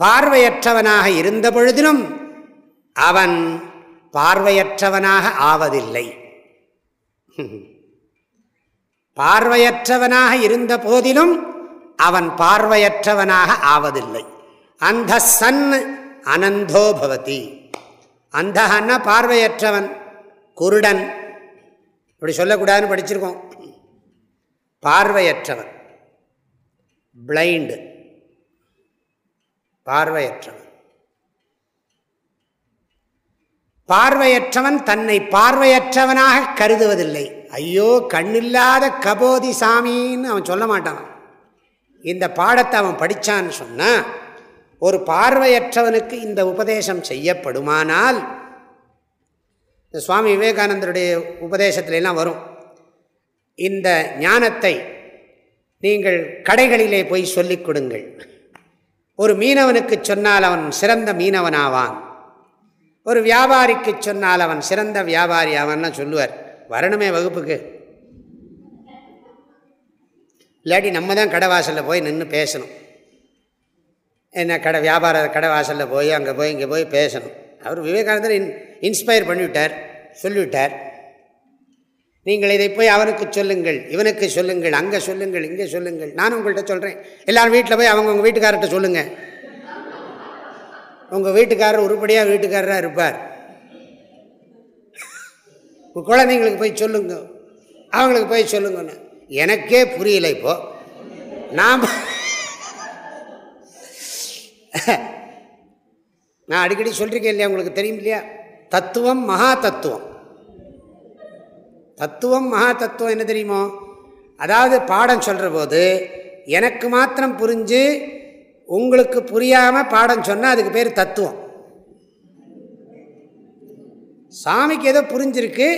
பார்வையற்றவனாக இருந்த பொழுதிலும் அவன் பார்வையற்றவனாக ஆவதில்லை. பார்வையற்றவனாக இருந்த போதிலும் அவன் பார்வையற்றவனாக ஆவதில்லை. அந்த சன் அனந்தோ பவதி. அந்தகன்னா பார்வையற்றவன் குருடன். இப்படி சொல்லக்கூடாதுன்னு படிச்சிருக்கோம். பார்வையற்றவன். பிளைண்டு பார்வையற்றவன். பார்வையற்றவன் தன்னை பார்வையற்றவனாக கருதுவதில்லை. ஐயோ கண்ணில்லாத கபோதி சாமின்னு அவன் சொல்ல மாட்டான். இந்த பாடத்தை அவன் படித்தான்னு சொன்னால் ஒரு பார்வையற்றவனுக்கு இந்த உபதேசம் செய்யப்படுமானால் இந்த சுவாமி விவேகானந்தருடைய உபதேசத்திலெல்லாம் வரும். இந்த ஞானத்தை நீங்கள் கடைகளிலே போய் சொல்லிக் கொடுங்கள். ஒரு மீனவனுக்கு சொன்னால் அவன் சிறந்த மீனவனாவான். ஒரு வியாபாரிக்கு சொன்னால் அவன் சிறந்த வியாபாரி அவன்னா சொல்லுவார். வரணுமே வகுப்புக்கு. இல்லாட்டி நம்ம தான் கடை வாசலில் போய் நின்று பேசணும். என்ன கடை வியாபார கடை வாசலில் போய் அங்கே போய் இங்கே போய் பேசணும். அவர் விவேகானந்தர் இன் இன்ஸ்பயர் பண்ணிவிட்டார் சொல்லிவிட்டார். நீங்கள் இதை போய் அவனுக்கு சொல்லுங்கள் இவனுக்கு சொல்லுங்கள் அங்கே சொல்லுங்கள் இங்கே சொல்லுங்கள். நானும் உங்கள்கிட்ட சொல்கிறேன் எல்லோரும் வீட்டில் போய் அவங்க உங்கள் வீட்டுக்காரர்கிட்ட சொல்லுங்கள் உங்கள் வீட்டுக்காரர் உருப்படியாக வீட்டுக்காரராக இருப்பார். குழந்தைங்களுக்கு போய் சொல்லுங்க. அவங்களுக்கு போய் சொல்லுங்கன்னு. எனக்கே புரியல இப்போ. நாம் நான் அடிக்கடி சொல்லியிருக்கேன் இல்லையா உங்களுக்கு தெரியும் இல்லையா? தத்துவம் மகா தத்துவம். தத்துவம் மகா தத்துவம் என்ன தெரியுமோ? அதாவது பாடம் சொல்கிற போது எனக்கு மாத்திரம் புரிஞ்சு உங்களுக்கு புரியாமல் பாடம் சொன்னால் அதுக்கு பேர் தத்துவம். சாமிக்கு ஏதோ புரிஞ்சிருக்கு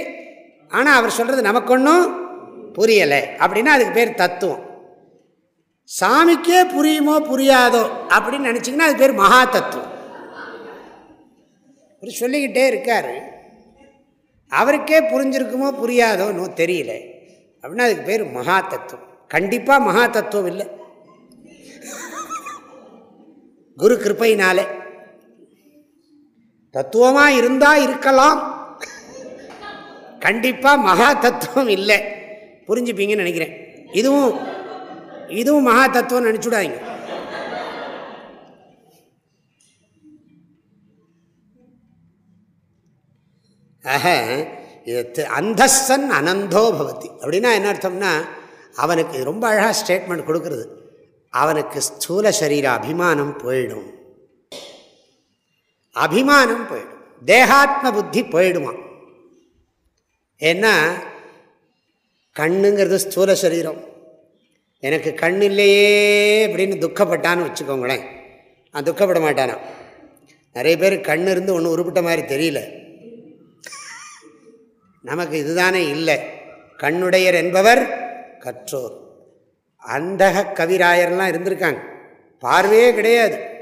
ஆனால் அவர் சொல்கிறது நமக்கு ஒன்றும் புரியலை. அப்படின்னா அதுக்கு பேர் தத்துவம். சாமிக்கே புரியுமோ புரியாதோ அப்படின்னு நினச்சிங்கன்னா அது பேர் மகா தத்துவம். அவர் சொல்லிக்கிட்டே இருக்கார். அவருக்கே புரிஞ்சிருக்குமோ புரியாதோன்னு தெரியல. அப்படின்னா அதுக்கு பேர் மகா தத்துவம். கண்டிப்பாக மகா தத்துவம் இல்லை. குரு கிருப்பையினாலே தத்துவமாக இருந்தால் இருக்கலாம். கண்டிப்பாக மகா தத்துவம் இல்லை. புரிஞ்சுப்பீங்கன்னு நினைக்கிறேன். இதுவும் இதுவும் மகா தத்துவம் நினச்சுடாங்க ஆக இது அந்தஸ்தன் அனந்தோ பவதி. அப்படின்னா என்ன அர்த்தம்னா அவனுக்கு ரொம்ப அழகாக ஸ்டேட்மெண்ட் கொடுக்கறது. அவனுக்கு ஸ்தூல சரீர அபிமானம் போயிடும். அபிமானம் போயிடும். தேகாத்ம புத்தி போயிடுவான் ஏன்னா கண்ணுங்கிறது ஸ்தூல சரீரம். எனக்கு கண் இல்லையே அப்படின்னு துக்கப்பட்டான்னு வச்சுக்கோங்களேன். நான் துக்கப்பட மாட்டானா? நிறைய பேர் கண் இருந்து ஒன்று உருப்பிட்ட மாதிரி தெரியல. நமக்கு இதுதானே இல்லை. கண்ணுடையர் என்பவர் கற்றோர். அந்தக கவிராயர்லாம் இருந்திருக்காங்க. பார்வையே கிடையாது.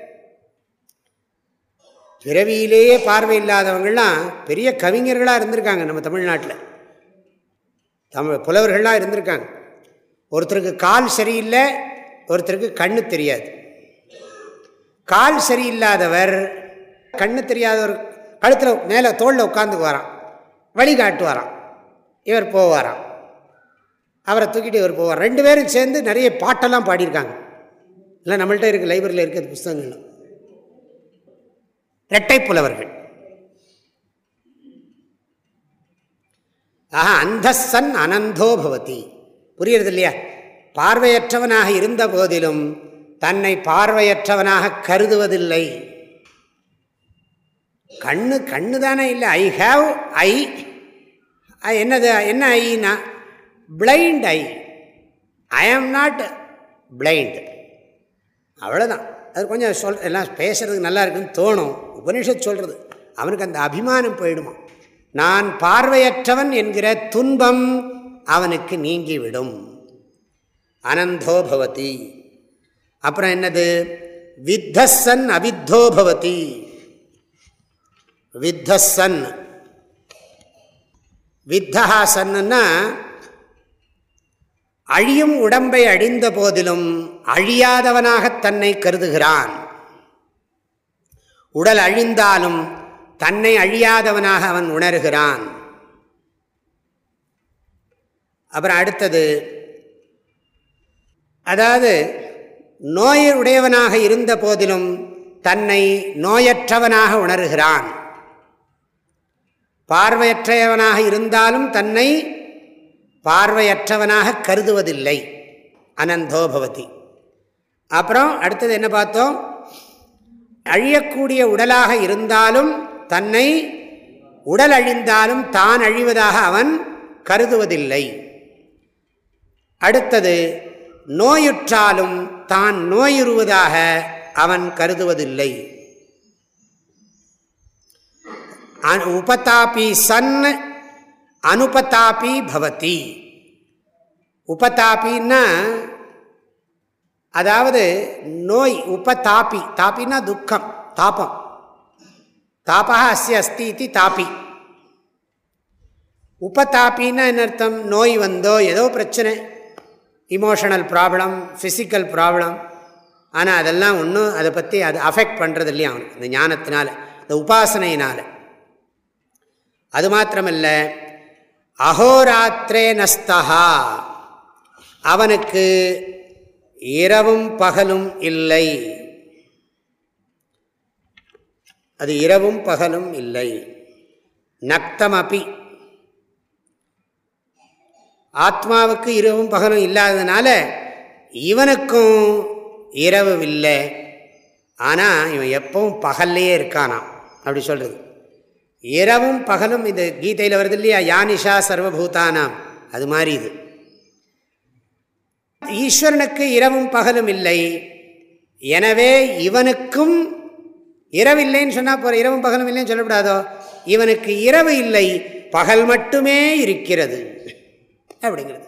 பிறவியிலேயே பார்வை இல்லாதவங்கள்லாம் பெரிய கவிஞர்களாக இருந்திருக்காங்க நம்ம தமிழ்நாட்டில். தமிழ் புலவர்கள்லாம் இருந்திருக்காங்க. ஒருத்தருக்கு கால் சரியில்லை ஒருத்தருக்கு கண்ணு தெரியாது. கால் சரியில்லாதவர் கண்ணு தெரியாதவர் கழுத்தில் மேலே தோளில் உட்காந்துக்கு வரான் வழிகாட்டு வரான் இவர் போவாராம். அவரை தூக்கிட்டு இவர் போவார். ரெண்டு பேரும் சேர்ந்து நிறைய பாட்டெல்லாம் பாடியிருக்காங்க. இல்லை நம்மள்கிட்ட இருக்குது லைப்ரரியில் இருக்கிறது புஸ்தகங்கள்லாம். இரட்டை புலவர்கள் ஆஹா அந்தசன் அனந்தோ பவதி. புரியுறது இல்லையா பார்வையற்றவனாக இருந்த போதிலும் தன்னை பார்வையற்றவனாக கருதுவதில்லை. கண்ணு கண்ணு தானே இல்லை ஐ ஹாவ் ஐ என்னது? என்ன Aina blind I I am not blind அவ்வளோதான் அது கொஞ்சம் சொல் எல்லாம் பேசுறதுக்கு நல்லா இருக்குன்னு தோணும். உபனிஷத் சொல்கிறது அவனுக்கு அந்த அபிமானம் போயிடுமா? நான் பார்வையற்றவன் என்கிற துன்பம் அவனுக்கு நீங்கிவிடும். அனந்தோ பவதி. அப்புறம் என்னது? வித்தசன் அவித்தோபவதி வித்தசன். வித்தகா சன்னா அழியும் உடம்பை அழிந்த போதிலும் அழியாதவனாக தன்னை கருதுகிறான். உடல் அழிந்தாலும் தன்னை அழியாதவனாக அவன் உணர்கிறான். அப்புறம் அடுத்தது அதாவது நோயுடையவனாக இருந்த போதிலும் தன்னை நோயற்றவனாக உணர்கிறான். பார்வையற்றவனாக இருந்தாலும் தன்னை பார்வையற்றவனாக கருதுவதில்லை. அனந்தோபவதி. அப்புறம் அடுத்தது என்ன பார்த்தோம்? அழியக்கூடிய உடலாக இருந்தாலும் தன்னை உடல் அழிந்தாலும் தான் அழிவதாக அவன் கருதுவதில்லை. அடுத்தது நோயுற்றாலும் தான் நோயுறுவதாக அவன் கருதுவதில்லை. உபதாபி சன் அனுபதாபி பவதி. உபதாபின்னா அதாவது நோய் உபதாபி தாப்பின்னா துக்கம் தாபம். தாபா அஸ்ய அஸ்தி இது தாப்பி உபதாப்பின்னா என்ன அர்த்தம்? நோய் வந்தோ ஏதோ பிரச்சனை. இமோஷனல் ப்ராப்ளம் ஃபிசிக்கல் ப்ராப்ளம் ஆனால் அதெல்லாம் ஒன்றும் அதை பற்றி அது அஃபெக்ட் பண்ணுறது இல்லையா அவனுக்கு இந்த ஞானத்தினால இந்த உபாசனையினால். அது மாத்திரமல்ல அகோராத்திரே நஸ்தகா அவனுக்கு இரவும் பகலும் இல்லை. அது இரவும் பகலும் இல்லை. நக்தமபி. ஆத்மாவுக்கு இரவும் பகலும் இல்லாததுனால இவனுக்கும் இரவு இல்லை ஆனால் இவன் எப்பவும் பகல்லையே இருக்கானாம். அப்படி சொல்கிறது இரவும் பகலும் இந்த கீதையில் வருது இல்லையா? யானிஷா சர்வபூதானாம். அது மாதிரி இது. ஈஸ்வரனுக்கு இரவும் பகலும் இல்லை. எனவே இவனுக்கும் இரவில்லைன்னு சொன்னால் போகிற இரவும் பகலும் இல்லைன்னு சொல்லக்கூடாதோ இவனுக்கு இரவு இல்லை பகல் மட்டுமே இருக்கிறது. அப்படிங்கிறது.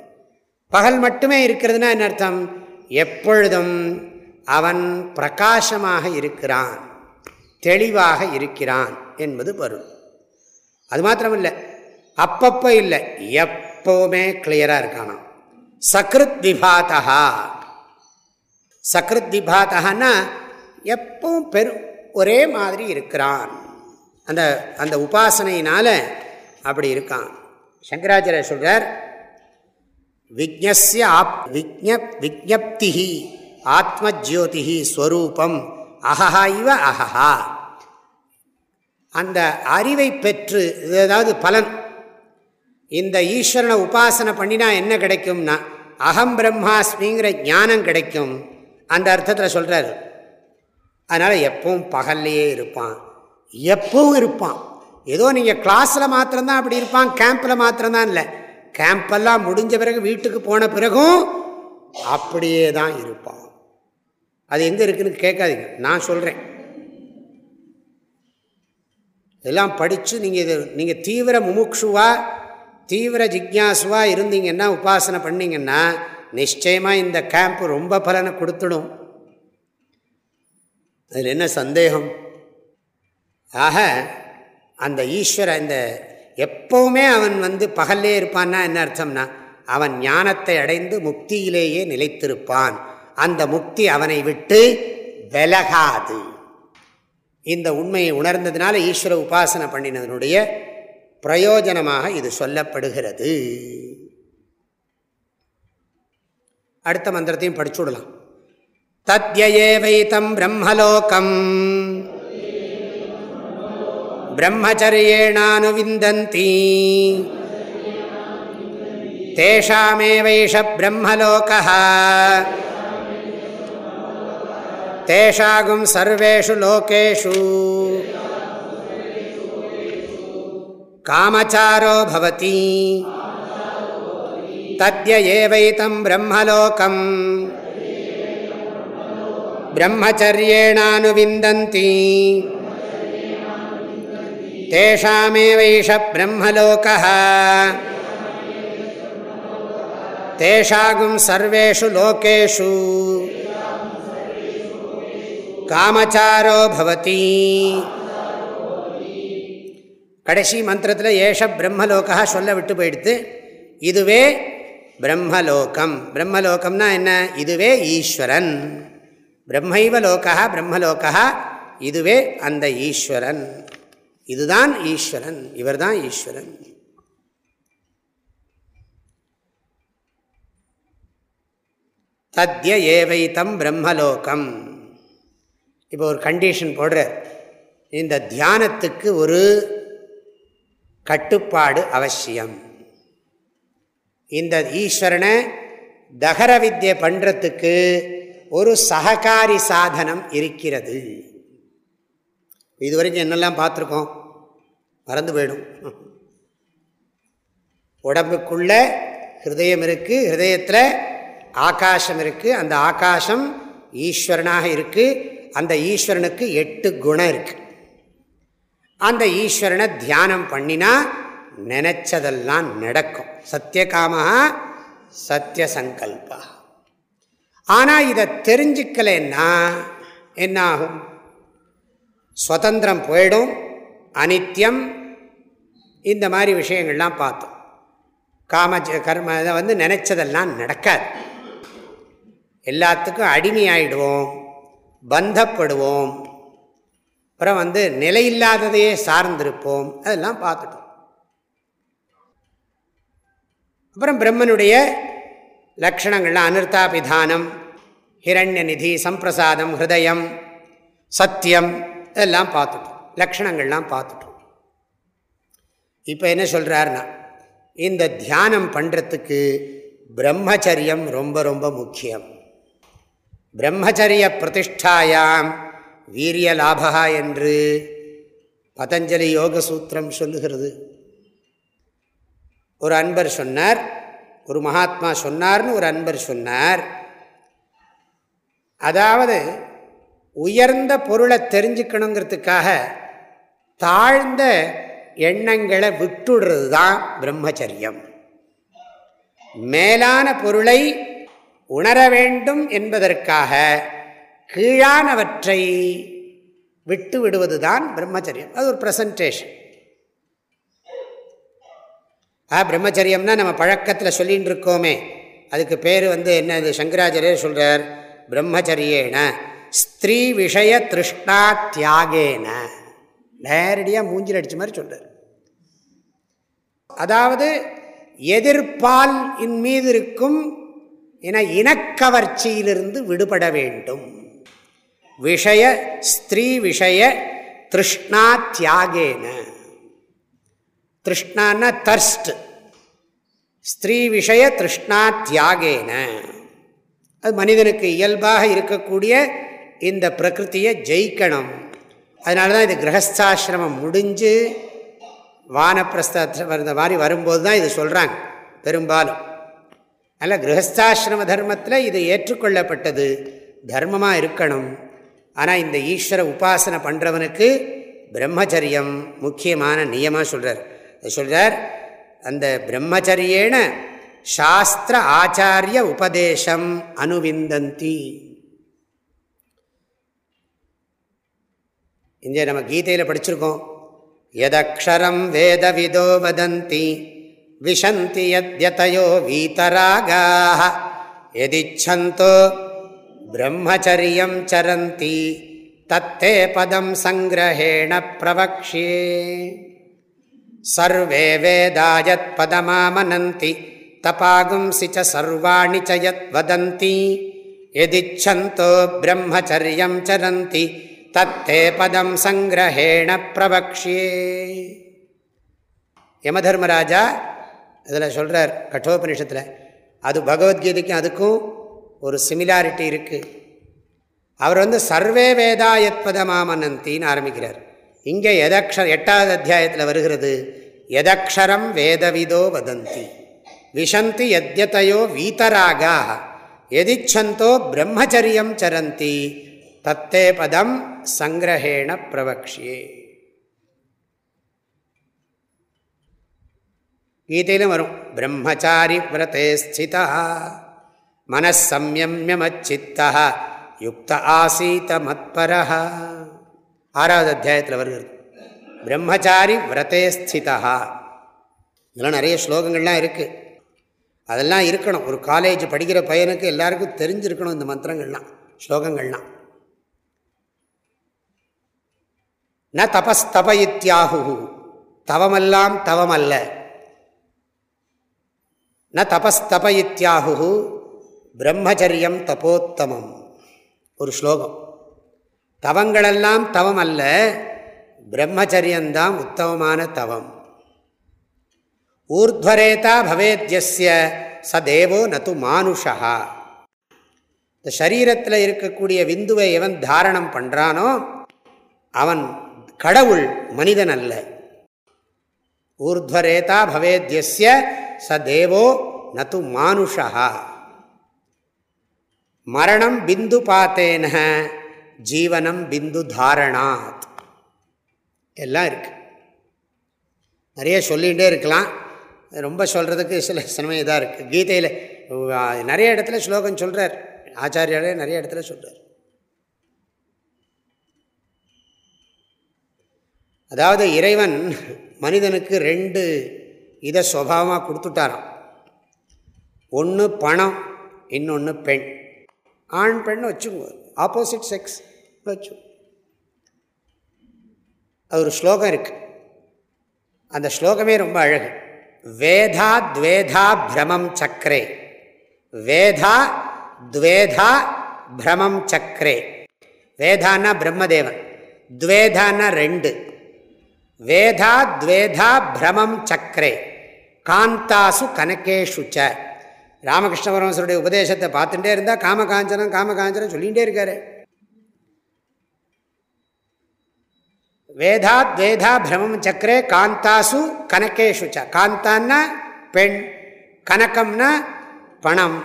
பகல் மட்டுமே இருக்கிறதுனா என்ன அர்த்தம்? எப்பொழுதும் அவன் பிரகாசமாக இருக்கிறான் தெளிவாக இருக்கிறான் என்பது பொருள். அது மாத்திரமில்லை அப்பப்போ இல்லை எப்போவுமே கிளியராக இருக்கானான் சக்ருத் விபாத்தா சக்ருத் விபாத்தகன்னா எப்பவும் பெரு ஒரே மாதிரி இருக்கிறான். அந்த அந்த உபாசனையினால் அப்படி இருக்கான். சங்கராச்சாரிய சொல்கிறார் விக்னஸ்ய ஆப் விஜ்ஞ ஆத்ம ஆத்மஜோதி ஸ்வரூபம் அஹஹா இவ அஹஹா. அந்த அறிவை பெற்று ஏதாவது பலன். இந்த ஈஸ்வரனை உபாசனை பண்ணினா என்ன கிடைக்கும்னா அகம் பிரம்மாஸ்மிங்கிற ஞானம் கிடைக்கும். அந்த அர்த்தத்தில் சொல்கிறார் அதனால் எப்பவும் பகல்லையே இருப்பான். எப்பவும் இருப்பான். ஏதோ நீங்கள் கிளாஸில் மாத்திரம்தான் அப்படி இருப்பான் கேம்பில் மாத்திரம்தான் இல்லை. கேம்பெல்லாம் முடிஞ்ச பிறகு வீட்டுக்கு போன பிறகும் அப்படியே தான் இருப்பான். அது எங்கே இருக்குதுன்னு கேட்காதீங்க. நான் சொல்கிறேன் இதெல்லாம் படித்து நீங்கள் இது நீங்கள் தீவிர முமுட்சுவாக தீவிர ஜிக்யாசுவாக இருந்தீங்கன்னா உபாசனை பண்ணிங்கன்னா நிச்சயமாக இந்த கேம்ப் ரொம்ப பலனை கொடுத்துடும். அதில் என்ன சந்தேகம்? ஆக அந்த ஈஸ்வர இந்த எப்போவுமே அவன் வந்து பகல்லே இருப்பான்னா என்ன அர்த்தம்னா அவன் ஞானத்தை அடைந்து முக்தியிலேயே நிலைத்திருப்பான். அந்த முக்தி அவனை விட்டு விலகாது. இந்த உண்மையை உணர்ந்ததுனால ஈஸ்வர உபாசனை பண்ணினதனுடைய பிரயோஜனமாக இது சொல்லப்படுகிறது. அடுத்த மந்திரத்தையும் படிச்சுடலாம் தத்யேவைத்தம் பிரம்மலோகம். பிரம்மச்சரியேணானுவிந்தந்தி. தேஷாமேவைஷ பிரம்மலோகா தேஷாகும் சர்வேஷு லோகேஷு. காமச்சாரோ பவதி தத்ய ஏவைத்தம் பிரம்மலோகம் பிரம்மச்சரியேணானுவிந்தந்தி தேஷாமேவைஷ பிரம்மலோகः தேஷாகும் சர்வேஷு லோகேஷு காமச்சாரோ பவதி கடைசி மந்திரத்தில் ஏஷ பிரம்மலோகா சொல்ல விட்டு போயிடுத்து இதுவே பிரம்மலோகம். பிரம்மலோகம்னா என்ன? இதுவே ஈஸ்வரன். பிரம்மைவ லோகா பிரம்மலோகா இதுவே அந்த ஈஸ்வரன். இதுதான் ஈஸ்வரன். இவர் தான் ஈஸ்வரன். தத்ய ஏவைத்தம் பிரம்மலோகம். இப்போ ஒரு கண்டிஷன் போடுற இந்த தியானத்துக்கு ஒரு கட்டுப்பாடு அவசியம். இந்த ஈஸ்வரனை தகர வித்தியை பண்ணுறதுக்கு ஒரு சககாரி சாதனம் இருக்கிறது. இது வரைக்கும் என்னெல்லாம் பார்த்துருக்கோம்? மறந்து போயிடும். உடம்புக்குள்ள ஹிருதயம் இருக்குது ஹிருதயத்தில் ஆகாசம் இருக்குது அந்த ஆகாசம் ஈஸ்வரனாக இருக்குது அந்த ஈஸ்வரனுக்கு எட்டு குணம் இருக்குது அந்த ஈஸ்வரனை தியானம் பண்ணினா நினைச்சதெல்லாம் நடக்கும். சத்தியகாமா சத்திய சங்கல்பா ஆனால் இதை தெரிஞ்சுக்கலைன்னா என்ன ஆகும் சுதந்திரம் போயிடும் அனித்யம் இந்த மாதிரி விஷயங்கள்லாம் பார்த்தோம். காம கர்ம இதை வந்து நினச்சதெல்லாம் நடக்காது. எல்லாத்துக்கும் அடிமையாயிடுவோம் பந்தப்படுவோம் அப்புறம் வந்து நிலையில்லாததையே சார்ந்திருப்போம். அதெல்லாம் பார்த்துட்டோம். அப்புறம் பிரம்மனுடைய லக்ஷணங்கள்லாம் அனிர்தாபிதானம் ஹிரண்ய நிதி சம்பிரசாதம் ஹிருதயம் சத்தியம் இதெல்லாம் பார்த்துட்டோம். லக்ஷணங்கள்லாம் பார்த்துட்டோம். இப்போ என்ன சொல்கிறாருன்னா இந்த தியானம் பண்ணுறதுக்கு பிரம்மச்சரியம் ரொம்ப ரொம்ப முக்கியம். பிரம்மச்சரிய பிரதிஷ்டாயாம். வீரிய லாபகா என்று பதஞ்சலி யோக சூத்திரம் சொல்லுகிறது. ஒரு அன்பர் சொன்னார் ஒரு மகாத்மா சொன்னார்னு ஒரு அன்பர் சொன்னார். அதாவது உயர்ந்த பொருளை தெரிஞ்சுக்கணுங்கிறதுக்காக தாழ்ந்த எண்ணங்களை விட்டுடுறது தான் பிரம்மச்சரியம். மேலான பொருளை உணர வேண்டும் என்பதற்காக கீழானவற்றை விட்டு விடுவது தான் பிரம்மச்சரியம். அது ஒரு ப்ரெசன்டேஷன் ஆ பிரம்மச்சரியம்னா நம்ம பழக்கத்தில் சொல்லின்னு இருக்கோமே அதுக்கு பேர் வந்து என்னது? சங்கராச்சாரியர் சொல்கிறார் பிரம்மச்சரியேன ஸ்திரீ விஷய திருஷ்ணா தியாகேன. நேரடியாக மூஞ்சில் அடித்த மாதிரி சொல்கிறார் அதாவது எதிர்ப்பால் இன் மீது இருக்கும் என இனக்கவர்ச்சியிலிருந்து விடுபட வேண்டும். விஷய ஸ்திரீ விஷய திருஷ்ணா தியாகேன திருஷ்ணான தர்ஸ்ட் ஸ்திரீ விஷய திருஷ்ணா தியாகேன அது மனிதனுக்கு இயல்பாக இருக்கக்கூடிய இந்த பிரகிருத்தியை ஜெயிக்கணும். அதனால தான் இது கிரகஸ்தாசிரமம் முடிஞ்சு வானப்பிரஸ்தான் மாதிரி வரும்போது தான் இது சொல்கிறாங்க பெரும்பாலும். அதனால் கிரகஸ்தாசிரம தர்மத்தில் இது ஏற்றுக்கொள்ளப்பட்டது. தர்மமாக இருக்கணும். ஆனால் இந்த ஈஸ்வர உபாசனை பண்ணுறவனுக்கு பிரம்மச்சரியம் முக்கியமான நியமாக சொல்கிறார் சொல்கிறார் அந்த பிரம்மச்சரியேன சாஸ்திர ஆச்சாரிய உபதேசம் அனுவிந்தந்தி. இங்கே நம்ம கீதையில் படிச்சிருக்கோம். எதக்ஷரம் வேதவிதோ வதந்தி விஷந்தி யத்யதையோ வீதராகாக எதிச்சந்தோ பிரம்மச்சரியம் சரந்தி தத்தே பதம் சங்கிரஹேண பிரவக்ஷே சர்வே வேதாயத் பதமாமனந்தி தபாகும்சி ச சர்வாணி ச யத் வதந்தி எதிச்சந்தோ பிரம்மச்சரியம் சரந்தி தத்தே பதம் சங்கிரஹேண பிரவக்ஷே யமதர்மராஜா இதில் சொல்கிறார் கட்டோபனிஷத்தில் அது பகவத்கீதைக்கும் அதுக்கும் ஒரு சிமிலாரிட்டி இருக்குது அவர் வந்து சர்வே வேதா எத்பதமாமனந்தின்னு ஆரம்பிக்கிறார். இங்கே எதக்ஷ எட்டாவது அத்தியாயத்தில் வருகிறது எதக்ஷரம் வேதவிதோ வதந்தி விஷந்தி எத்யதையோ வீதராகா எதிச்சந்தோ பிரம்மச்சரியம் சரந்தி தத்தே பதம் சங்கிரஹேண பிரபக்ஷியே கீதையிலும் வரும் பிரம்மச்சாரி விரதே ஸ்திதா மனசம்யமியமச்சித்தா யுக்த ஆசீத மத்பரா ஆறாவது அத்தியாயத்தில் வருகிறது. பிரம்மச்சாரி விரதே ஸ்திதா இதெல்லாம் நிறைய ஸ்லோகங்கள்லாம் இருக்குது அதெல்லாம் இருக்கணும். ஒரு காலேஜ் படிக்கிற பையனுக்கு எல்லாருக்கும் தெரிஞ்சிருக்கணும் இந்த மந்திரங்கள்லாம் ஸ்லோகங்கள்லாம். ந தபஸ்தப இத்தியாகு தவமெல்லாம் தவமல்ல. ந தபஸ்தப இத்தியாகு பிரம்மச்சரியம் தபோத்தமம் ஒரு ஸ்லோகம். தவங்களெல்லாம் தவம் அல்ல பிரம்மச்சரியந்தான் உத்தமமான தவம். ஊர்துவரேதா பவேத்யஸ்ய ச தேவோ நது மானுஷா இந்த சரீரத்தில் இருக்கக்கூடிய விந்துவை எவன் தாரணம் பண்ணுறானோ அவன் கடவுள் மனிதன் அல்ல. ஊர்துவரேதா பவேத்யஸ்ய ச தேவோ நது மானுஷா மரணம் பிந்து பாத்தேன ஜீவனம் பிந்து தாரணாத். எல்லாம் இருக்கு. நிறைய சொல்லிகிட்டே இருக்கலாம். ரொம்ப சொல்கிறதுக்கு சில சமயம் இதாக இருக்குது கீதையில் நிறைய இடத்துல ஸ்லோகம் சொல்கிறார் ஆச்சாரியாலே நிறைய இடத்துல சொல்கிறார் அதாவது இறைவன் மனிதனுக்கு ரெண்டு இதை சுவாவமாக கொடுத்துட்டாராம். ஒன்று பணம் இன்னொன்று பெண். ஆண் பெண் வச்சுக்கோங்க. ஆப்போசிட் செக்ஸ் வச்சு அது ஒரு ஸ்லோகம் இருக்குது அந்த ஸ்லோகமே ரொம்ப அழகு. வேதா துவேதா பிரமம் சக்கரே வேதா துவேதா பிரமம் சக்கரே வேதான்னா பிரம்மதேவன். துவேதான்னா ரெண்டு. வேதா துவேதா பிரமம் சக்கரே காந்தாசு கனகேஷு ச. ராமகிருஷ்ண பரமசருடைய உபதேசத்தை பார்த்துட்டே இருந்தால் காமகாஞ்சனம் காமகாஞ்சனம் சொல்லிகிட்டே இருக்காரு. வேதா வேதா பிரமம் சக்கரே காந்தாசு கனகேஷு ச காந்தான்னா பெண் கனகம்னா பணம்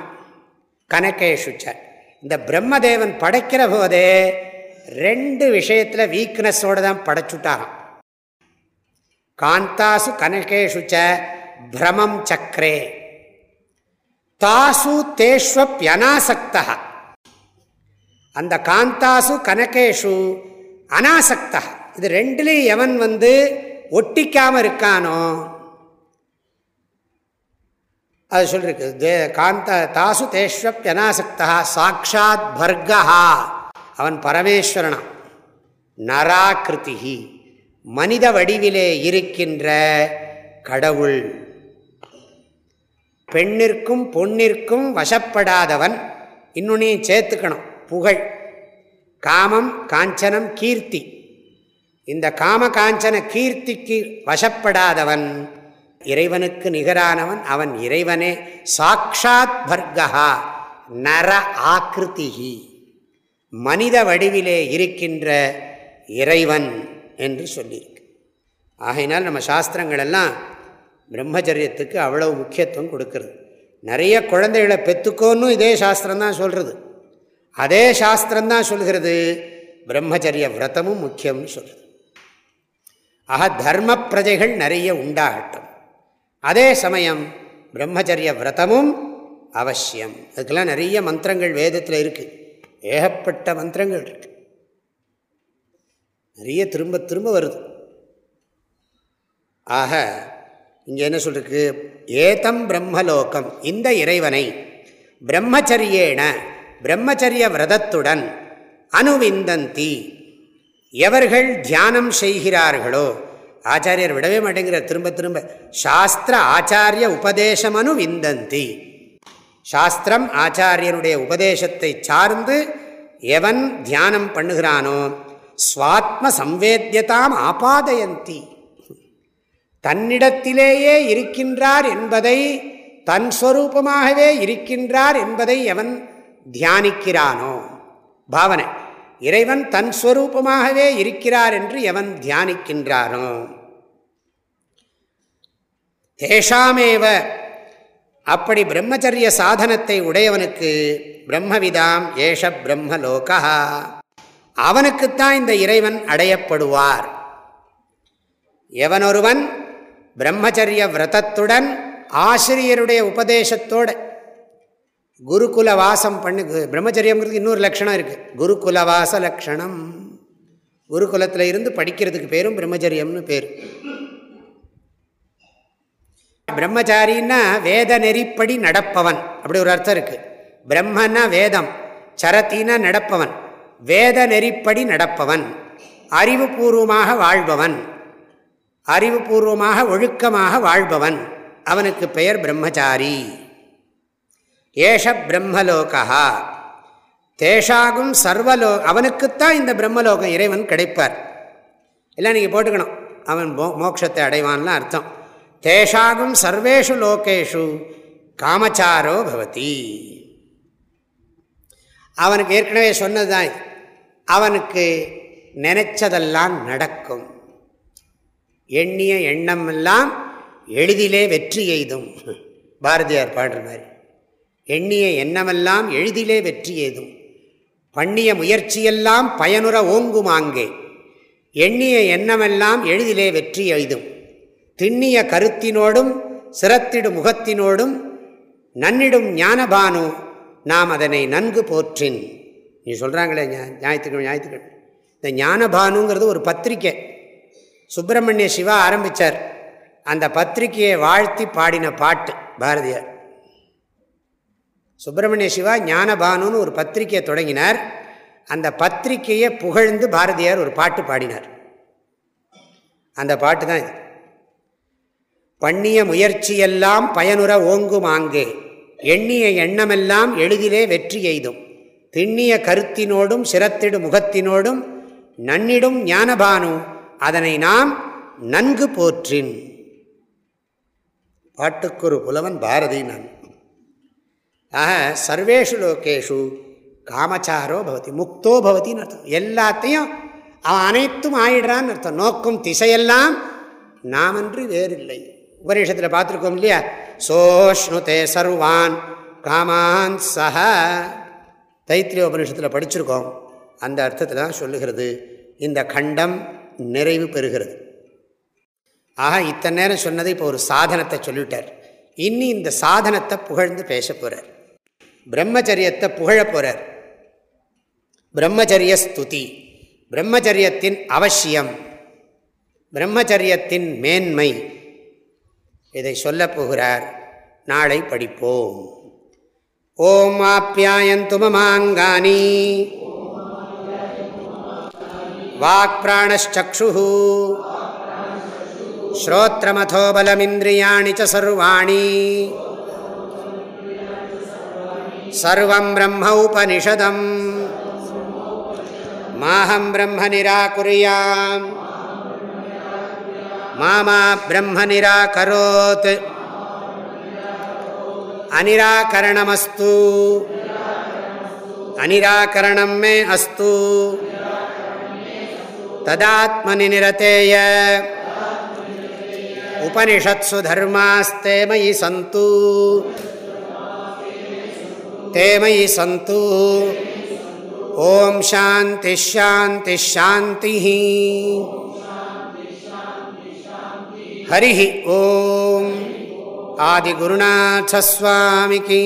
கனகேஷு ச. இந்த பிரம்மதேவன் படைக்கிற போதே ரெண்டு விஷயத்தில் வீக்னஸோடு தான் படைச்சுட்டாராம். காந்தாசு கனகேஷு ச பிரமம் சக்கரே தாசு தேஷ்வப்யனாசக்தா அந்த காந்தாசு கனகேஷு அனாசக்தா. இது ரெண்டுலேயும் எவன் வந்து ஒட்டிக்காமல் இருக்கானோ? அது சொல்லிருக்கு. காந்த தாசு தேஷ்வப்யனாசக்தா சாட்சாத் பர்கா. அவன் பரமேஸ்வரனா நராகிருதி மனித வடிவிலே இருக்கின்ற கடவுள். பெண்ணிற்கும் பொன்னிற்கும் வசப்படாதவன். இன்னொன்னையும் சேர்த்துக்கணும். புகழ். காமம் காஞ்சனம் கீர்த்தி. இந்த காம காஞ்சன கீர்த்திக்கு வசப்படாதவன். இறைவனுக்கு நிகரானவன். அவன் இறைவனே. சாட்சாத் பர்கா நர ஆக்கிருதிகி மனித வடிவிலே இருக்கின்ற இறைவன் என்று சொல்லியிருக்கு. ஆகையினால் நம்ம சாஸ்திரங்கள் எல்லாம் பிரம்மச்சரியத்துக்கு அவ்வளவு முக்கியத்துவம் கொடுக்கறது. நிறைய குழந்தைகளை பெற்றுக்கோன்னு இதே சாஸ்திரம்தான் சொல்கிறது அதே சாஸ்திரம்தான் சொல்கிறது. பிரம்மச்சரிய விரதமும் முக்கியம்னு சொல்கிறது ஆக தர்ம பிரஜைகள் நிறைய உண்டாகட்டும். அதே சமயம் பிரம்மச்சரிய விரதமும் அவசியம். அதுக்கெல்லாம் நிறைய மந்திரங்கள் வேதத்தில் இருக்குது ஏகப்பட்ட மந்திரங்கள் இருக்கு. நிறைய திரும்ப திரும்ப வருது. ஆக இங்கே என்ன சொல்லிருக்கு ஏதம் பிரம்மலோகம் இந்த இறைவனை பிரம்மச்சரியேன பிரம்மச்சரிய விரதத்துடன் அணுவிந்தந்தி. எவர்கள் தியானம் செய்கிறார்களோ ஆச்சாரியர் விடவே மாட்டேங்கிறார். திரும்ப திரும்ப சாஸ்திர ஆச்சாரிய உபதேசமனு விந்தந்தி சாஸ்திரம் ஆச்சாரியனுடைய உபதேசத்தை சார்ந்து எவன் தியானம் பண்ணுகிறானோ சுவாத்ம சம்வேத்தியதாம் ஆபாதயந்தி. தன்னிடத்திலேயே இருக்கின்றார் என்பதை தன் ஸ்வரூபமாகவே இருக்கின்றார் என்பதை எவன் தியானிக்கிறானோ? பாவனை. இறைவன் தன் ஸ்வரூபமாகவே இருக்கிறார் என்று எவன் தியானிக்கின்றானோ? தேஷாமேவ அப்படி பிரம்மச்சரிய சாதனத்தை உடையவனுக்கு பிரம்மவிதாம் ஏஷ பிரம்மலோகா. அவனுக்குத்தான் இந்த இறைவன் அடையப்படுவார். எவனொருவன் பிரம்மச்சரிய விரதத்துடன் ஆசிரியருடைய உபதேசத்தோடு குருகுல வாசம் பண்ணு பிரம்மச்சரியங்கிறது இன்னொரு லட்சணம் இருக்குது குருகுல வாச லட்சணம். குருகுலத்தில் இருந்து படிக்கிறதுக்கு பேரும் பிரம்மச்சரியம்னு பேர். பிரம்மச்சாரின்னா வேத நெறிப்படி நடப்பவன் அப்படி ஒரு அர்த்தம் இருக்குது பிரம்மன்னா வேதம் சரத்தின்னா நடப்பவன் வேத நெறிப்படி நடப்பவன் அறிவுபூர்வமாக வாழ்பவன். அறிவுபூர்வமாக ஒழுக்கமாக வாழ்பவன். அவனுக்கு பெயர் பிரம்மச்சாரி. ஏஷ பிரம்மலோகா தேஷாகும் சர்வலோ அவனுக்குத்தான் இந்த பிரம்மலோகம் இறைவன் கிடைப்பார். எல்லாம் நீங்கள் போட்டுக்கணும். அவன் மோ மோட்சத்தை அடைவான்லாம் அர்த்தம். தேஷாகும் சர்வேஷு லோகேஷு காமச்சாரோ பவதி. அவனுக்கு ஏற்கனவே சொன்னதுதான் அவனுக்கு நினைச்சதெல்லாம் நடக்கும். எண்ணிய எண்ணமெல்லாம் எளிதிலே வெற்றி எய்தும். பாரதியார் பாடுற மாதிரி. எண்ணிய எண்ணமெல்லாம் எளிதிலே வெற்றி எய்தும். பண்ணிய முயற்சியெல்லாம் பயனுற ஓங்குமாங்கே. எண்ணிய எண்ணமெல்லாம் எளிதிலே வெற்றி எய்தும். திண்ணிய கருத்தினோடும் சிரத்திடும் முகத்தினோடும் நன்னிடும் ஞானபானு நாம் அதனை நன்கு போற்றின். நீ சொல்கிறாங்களே ஞாயிற்றுக்கிழமை ஞாயிற்றுக்கிழமை. இந்த ஞானபானுங்கிறது ஒரு பத்திரிக்கை. சுப்பிரமணிய சிவா ஆரம்பித்தார் அந்த பத்திரிகையை வாழ்த்தி பாடின பாட்டு பாரதியார். சுப்பிரமணிய சிவா ஞானபானுன்னு ஒரு பத்திரிகையை தொடங்கினார். அந்த பத்திரிகையை புகழ்ந்து பாரதியார் ஒரு பாட்டு பாடினார். அந்த பாட்டு தான் இது. பண்ணிய முயற்சியெல்லாம் பயனுற ஓங்கும் ஆங்கே எண்ணிய எண்ணமெல்லாம் எளிதிலே வெற்றி எய்தும் திண்ணிய கருத்தினோடும் சிரத்திடு முகத்தினோடும் நன்னிடும் ஞானபானு அதனை நாம் நன்கு போற்றின். பாட்டுக்குரு புலவன் பாரதி நான் ஆக சர்வேஷு லோகேஷு காமச்சாரோ பவதி முக்தோ பவத்தின்னு அர்த்தம். எல்லாத்தையும் அவன் அனைத்தும் ஆயிடுறான்னு அர்த்தம். நோக்கும் திசையெல்லாம் நாமன்று வேறில்லை. உபநிஷத்தில் பார்த்துருக்கோம் இல்லையா? சோஷ்ணுதே சர்வான் காமான் சஹ. தைத்திரிய உபநிஷத்தில் படிச்சிருக்கோம். அந்த அர்த்தத்தில் தான் சொல்லுகிறது. இந்த கண்டம் நிறைவு பெறுகிறது. ஆக இத்தனை நேரம் சொன்னது இப்போ ஒரு சாதனத்தை சொல்லிட்டார் இனி இந்த சாதனத்தை புகழ்ந்து பேச போகிறார் பிரம்மச்சரியத்தை புகழ போகிறார் பிரம்மச்சரிய ஸ்துதி பிரம்மச்சரியத்தின் அவசியம் பிரம்மச்சரியத்தின் மேன்மை இதை சொல்ல போகிறார். நாளை படிப்போம். ஓம் ஆப்யாயந்து துமமாங்கானி वाक्प्राणश्चक्षुः श्रोत्रमथो बलमिन्द्रियाणि च सर्वाणि सर्वं ब्रह्म उपनिषदं माहं ब्रह्म निराकुर्यां मा ब्रह्म निराकरोत् अनिराकरणमस्तु अनिराकरणं मे अस्तु तदात्मनि निरतेय। उपनिषत्सु धर्मास्ते मयि सन्तु। ते मयि सन्तु। ॐ शान्तिश्शान्तिश्शान्तिः हरिः ॐ आदिगुरुनाथस्वामिकी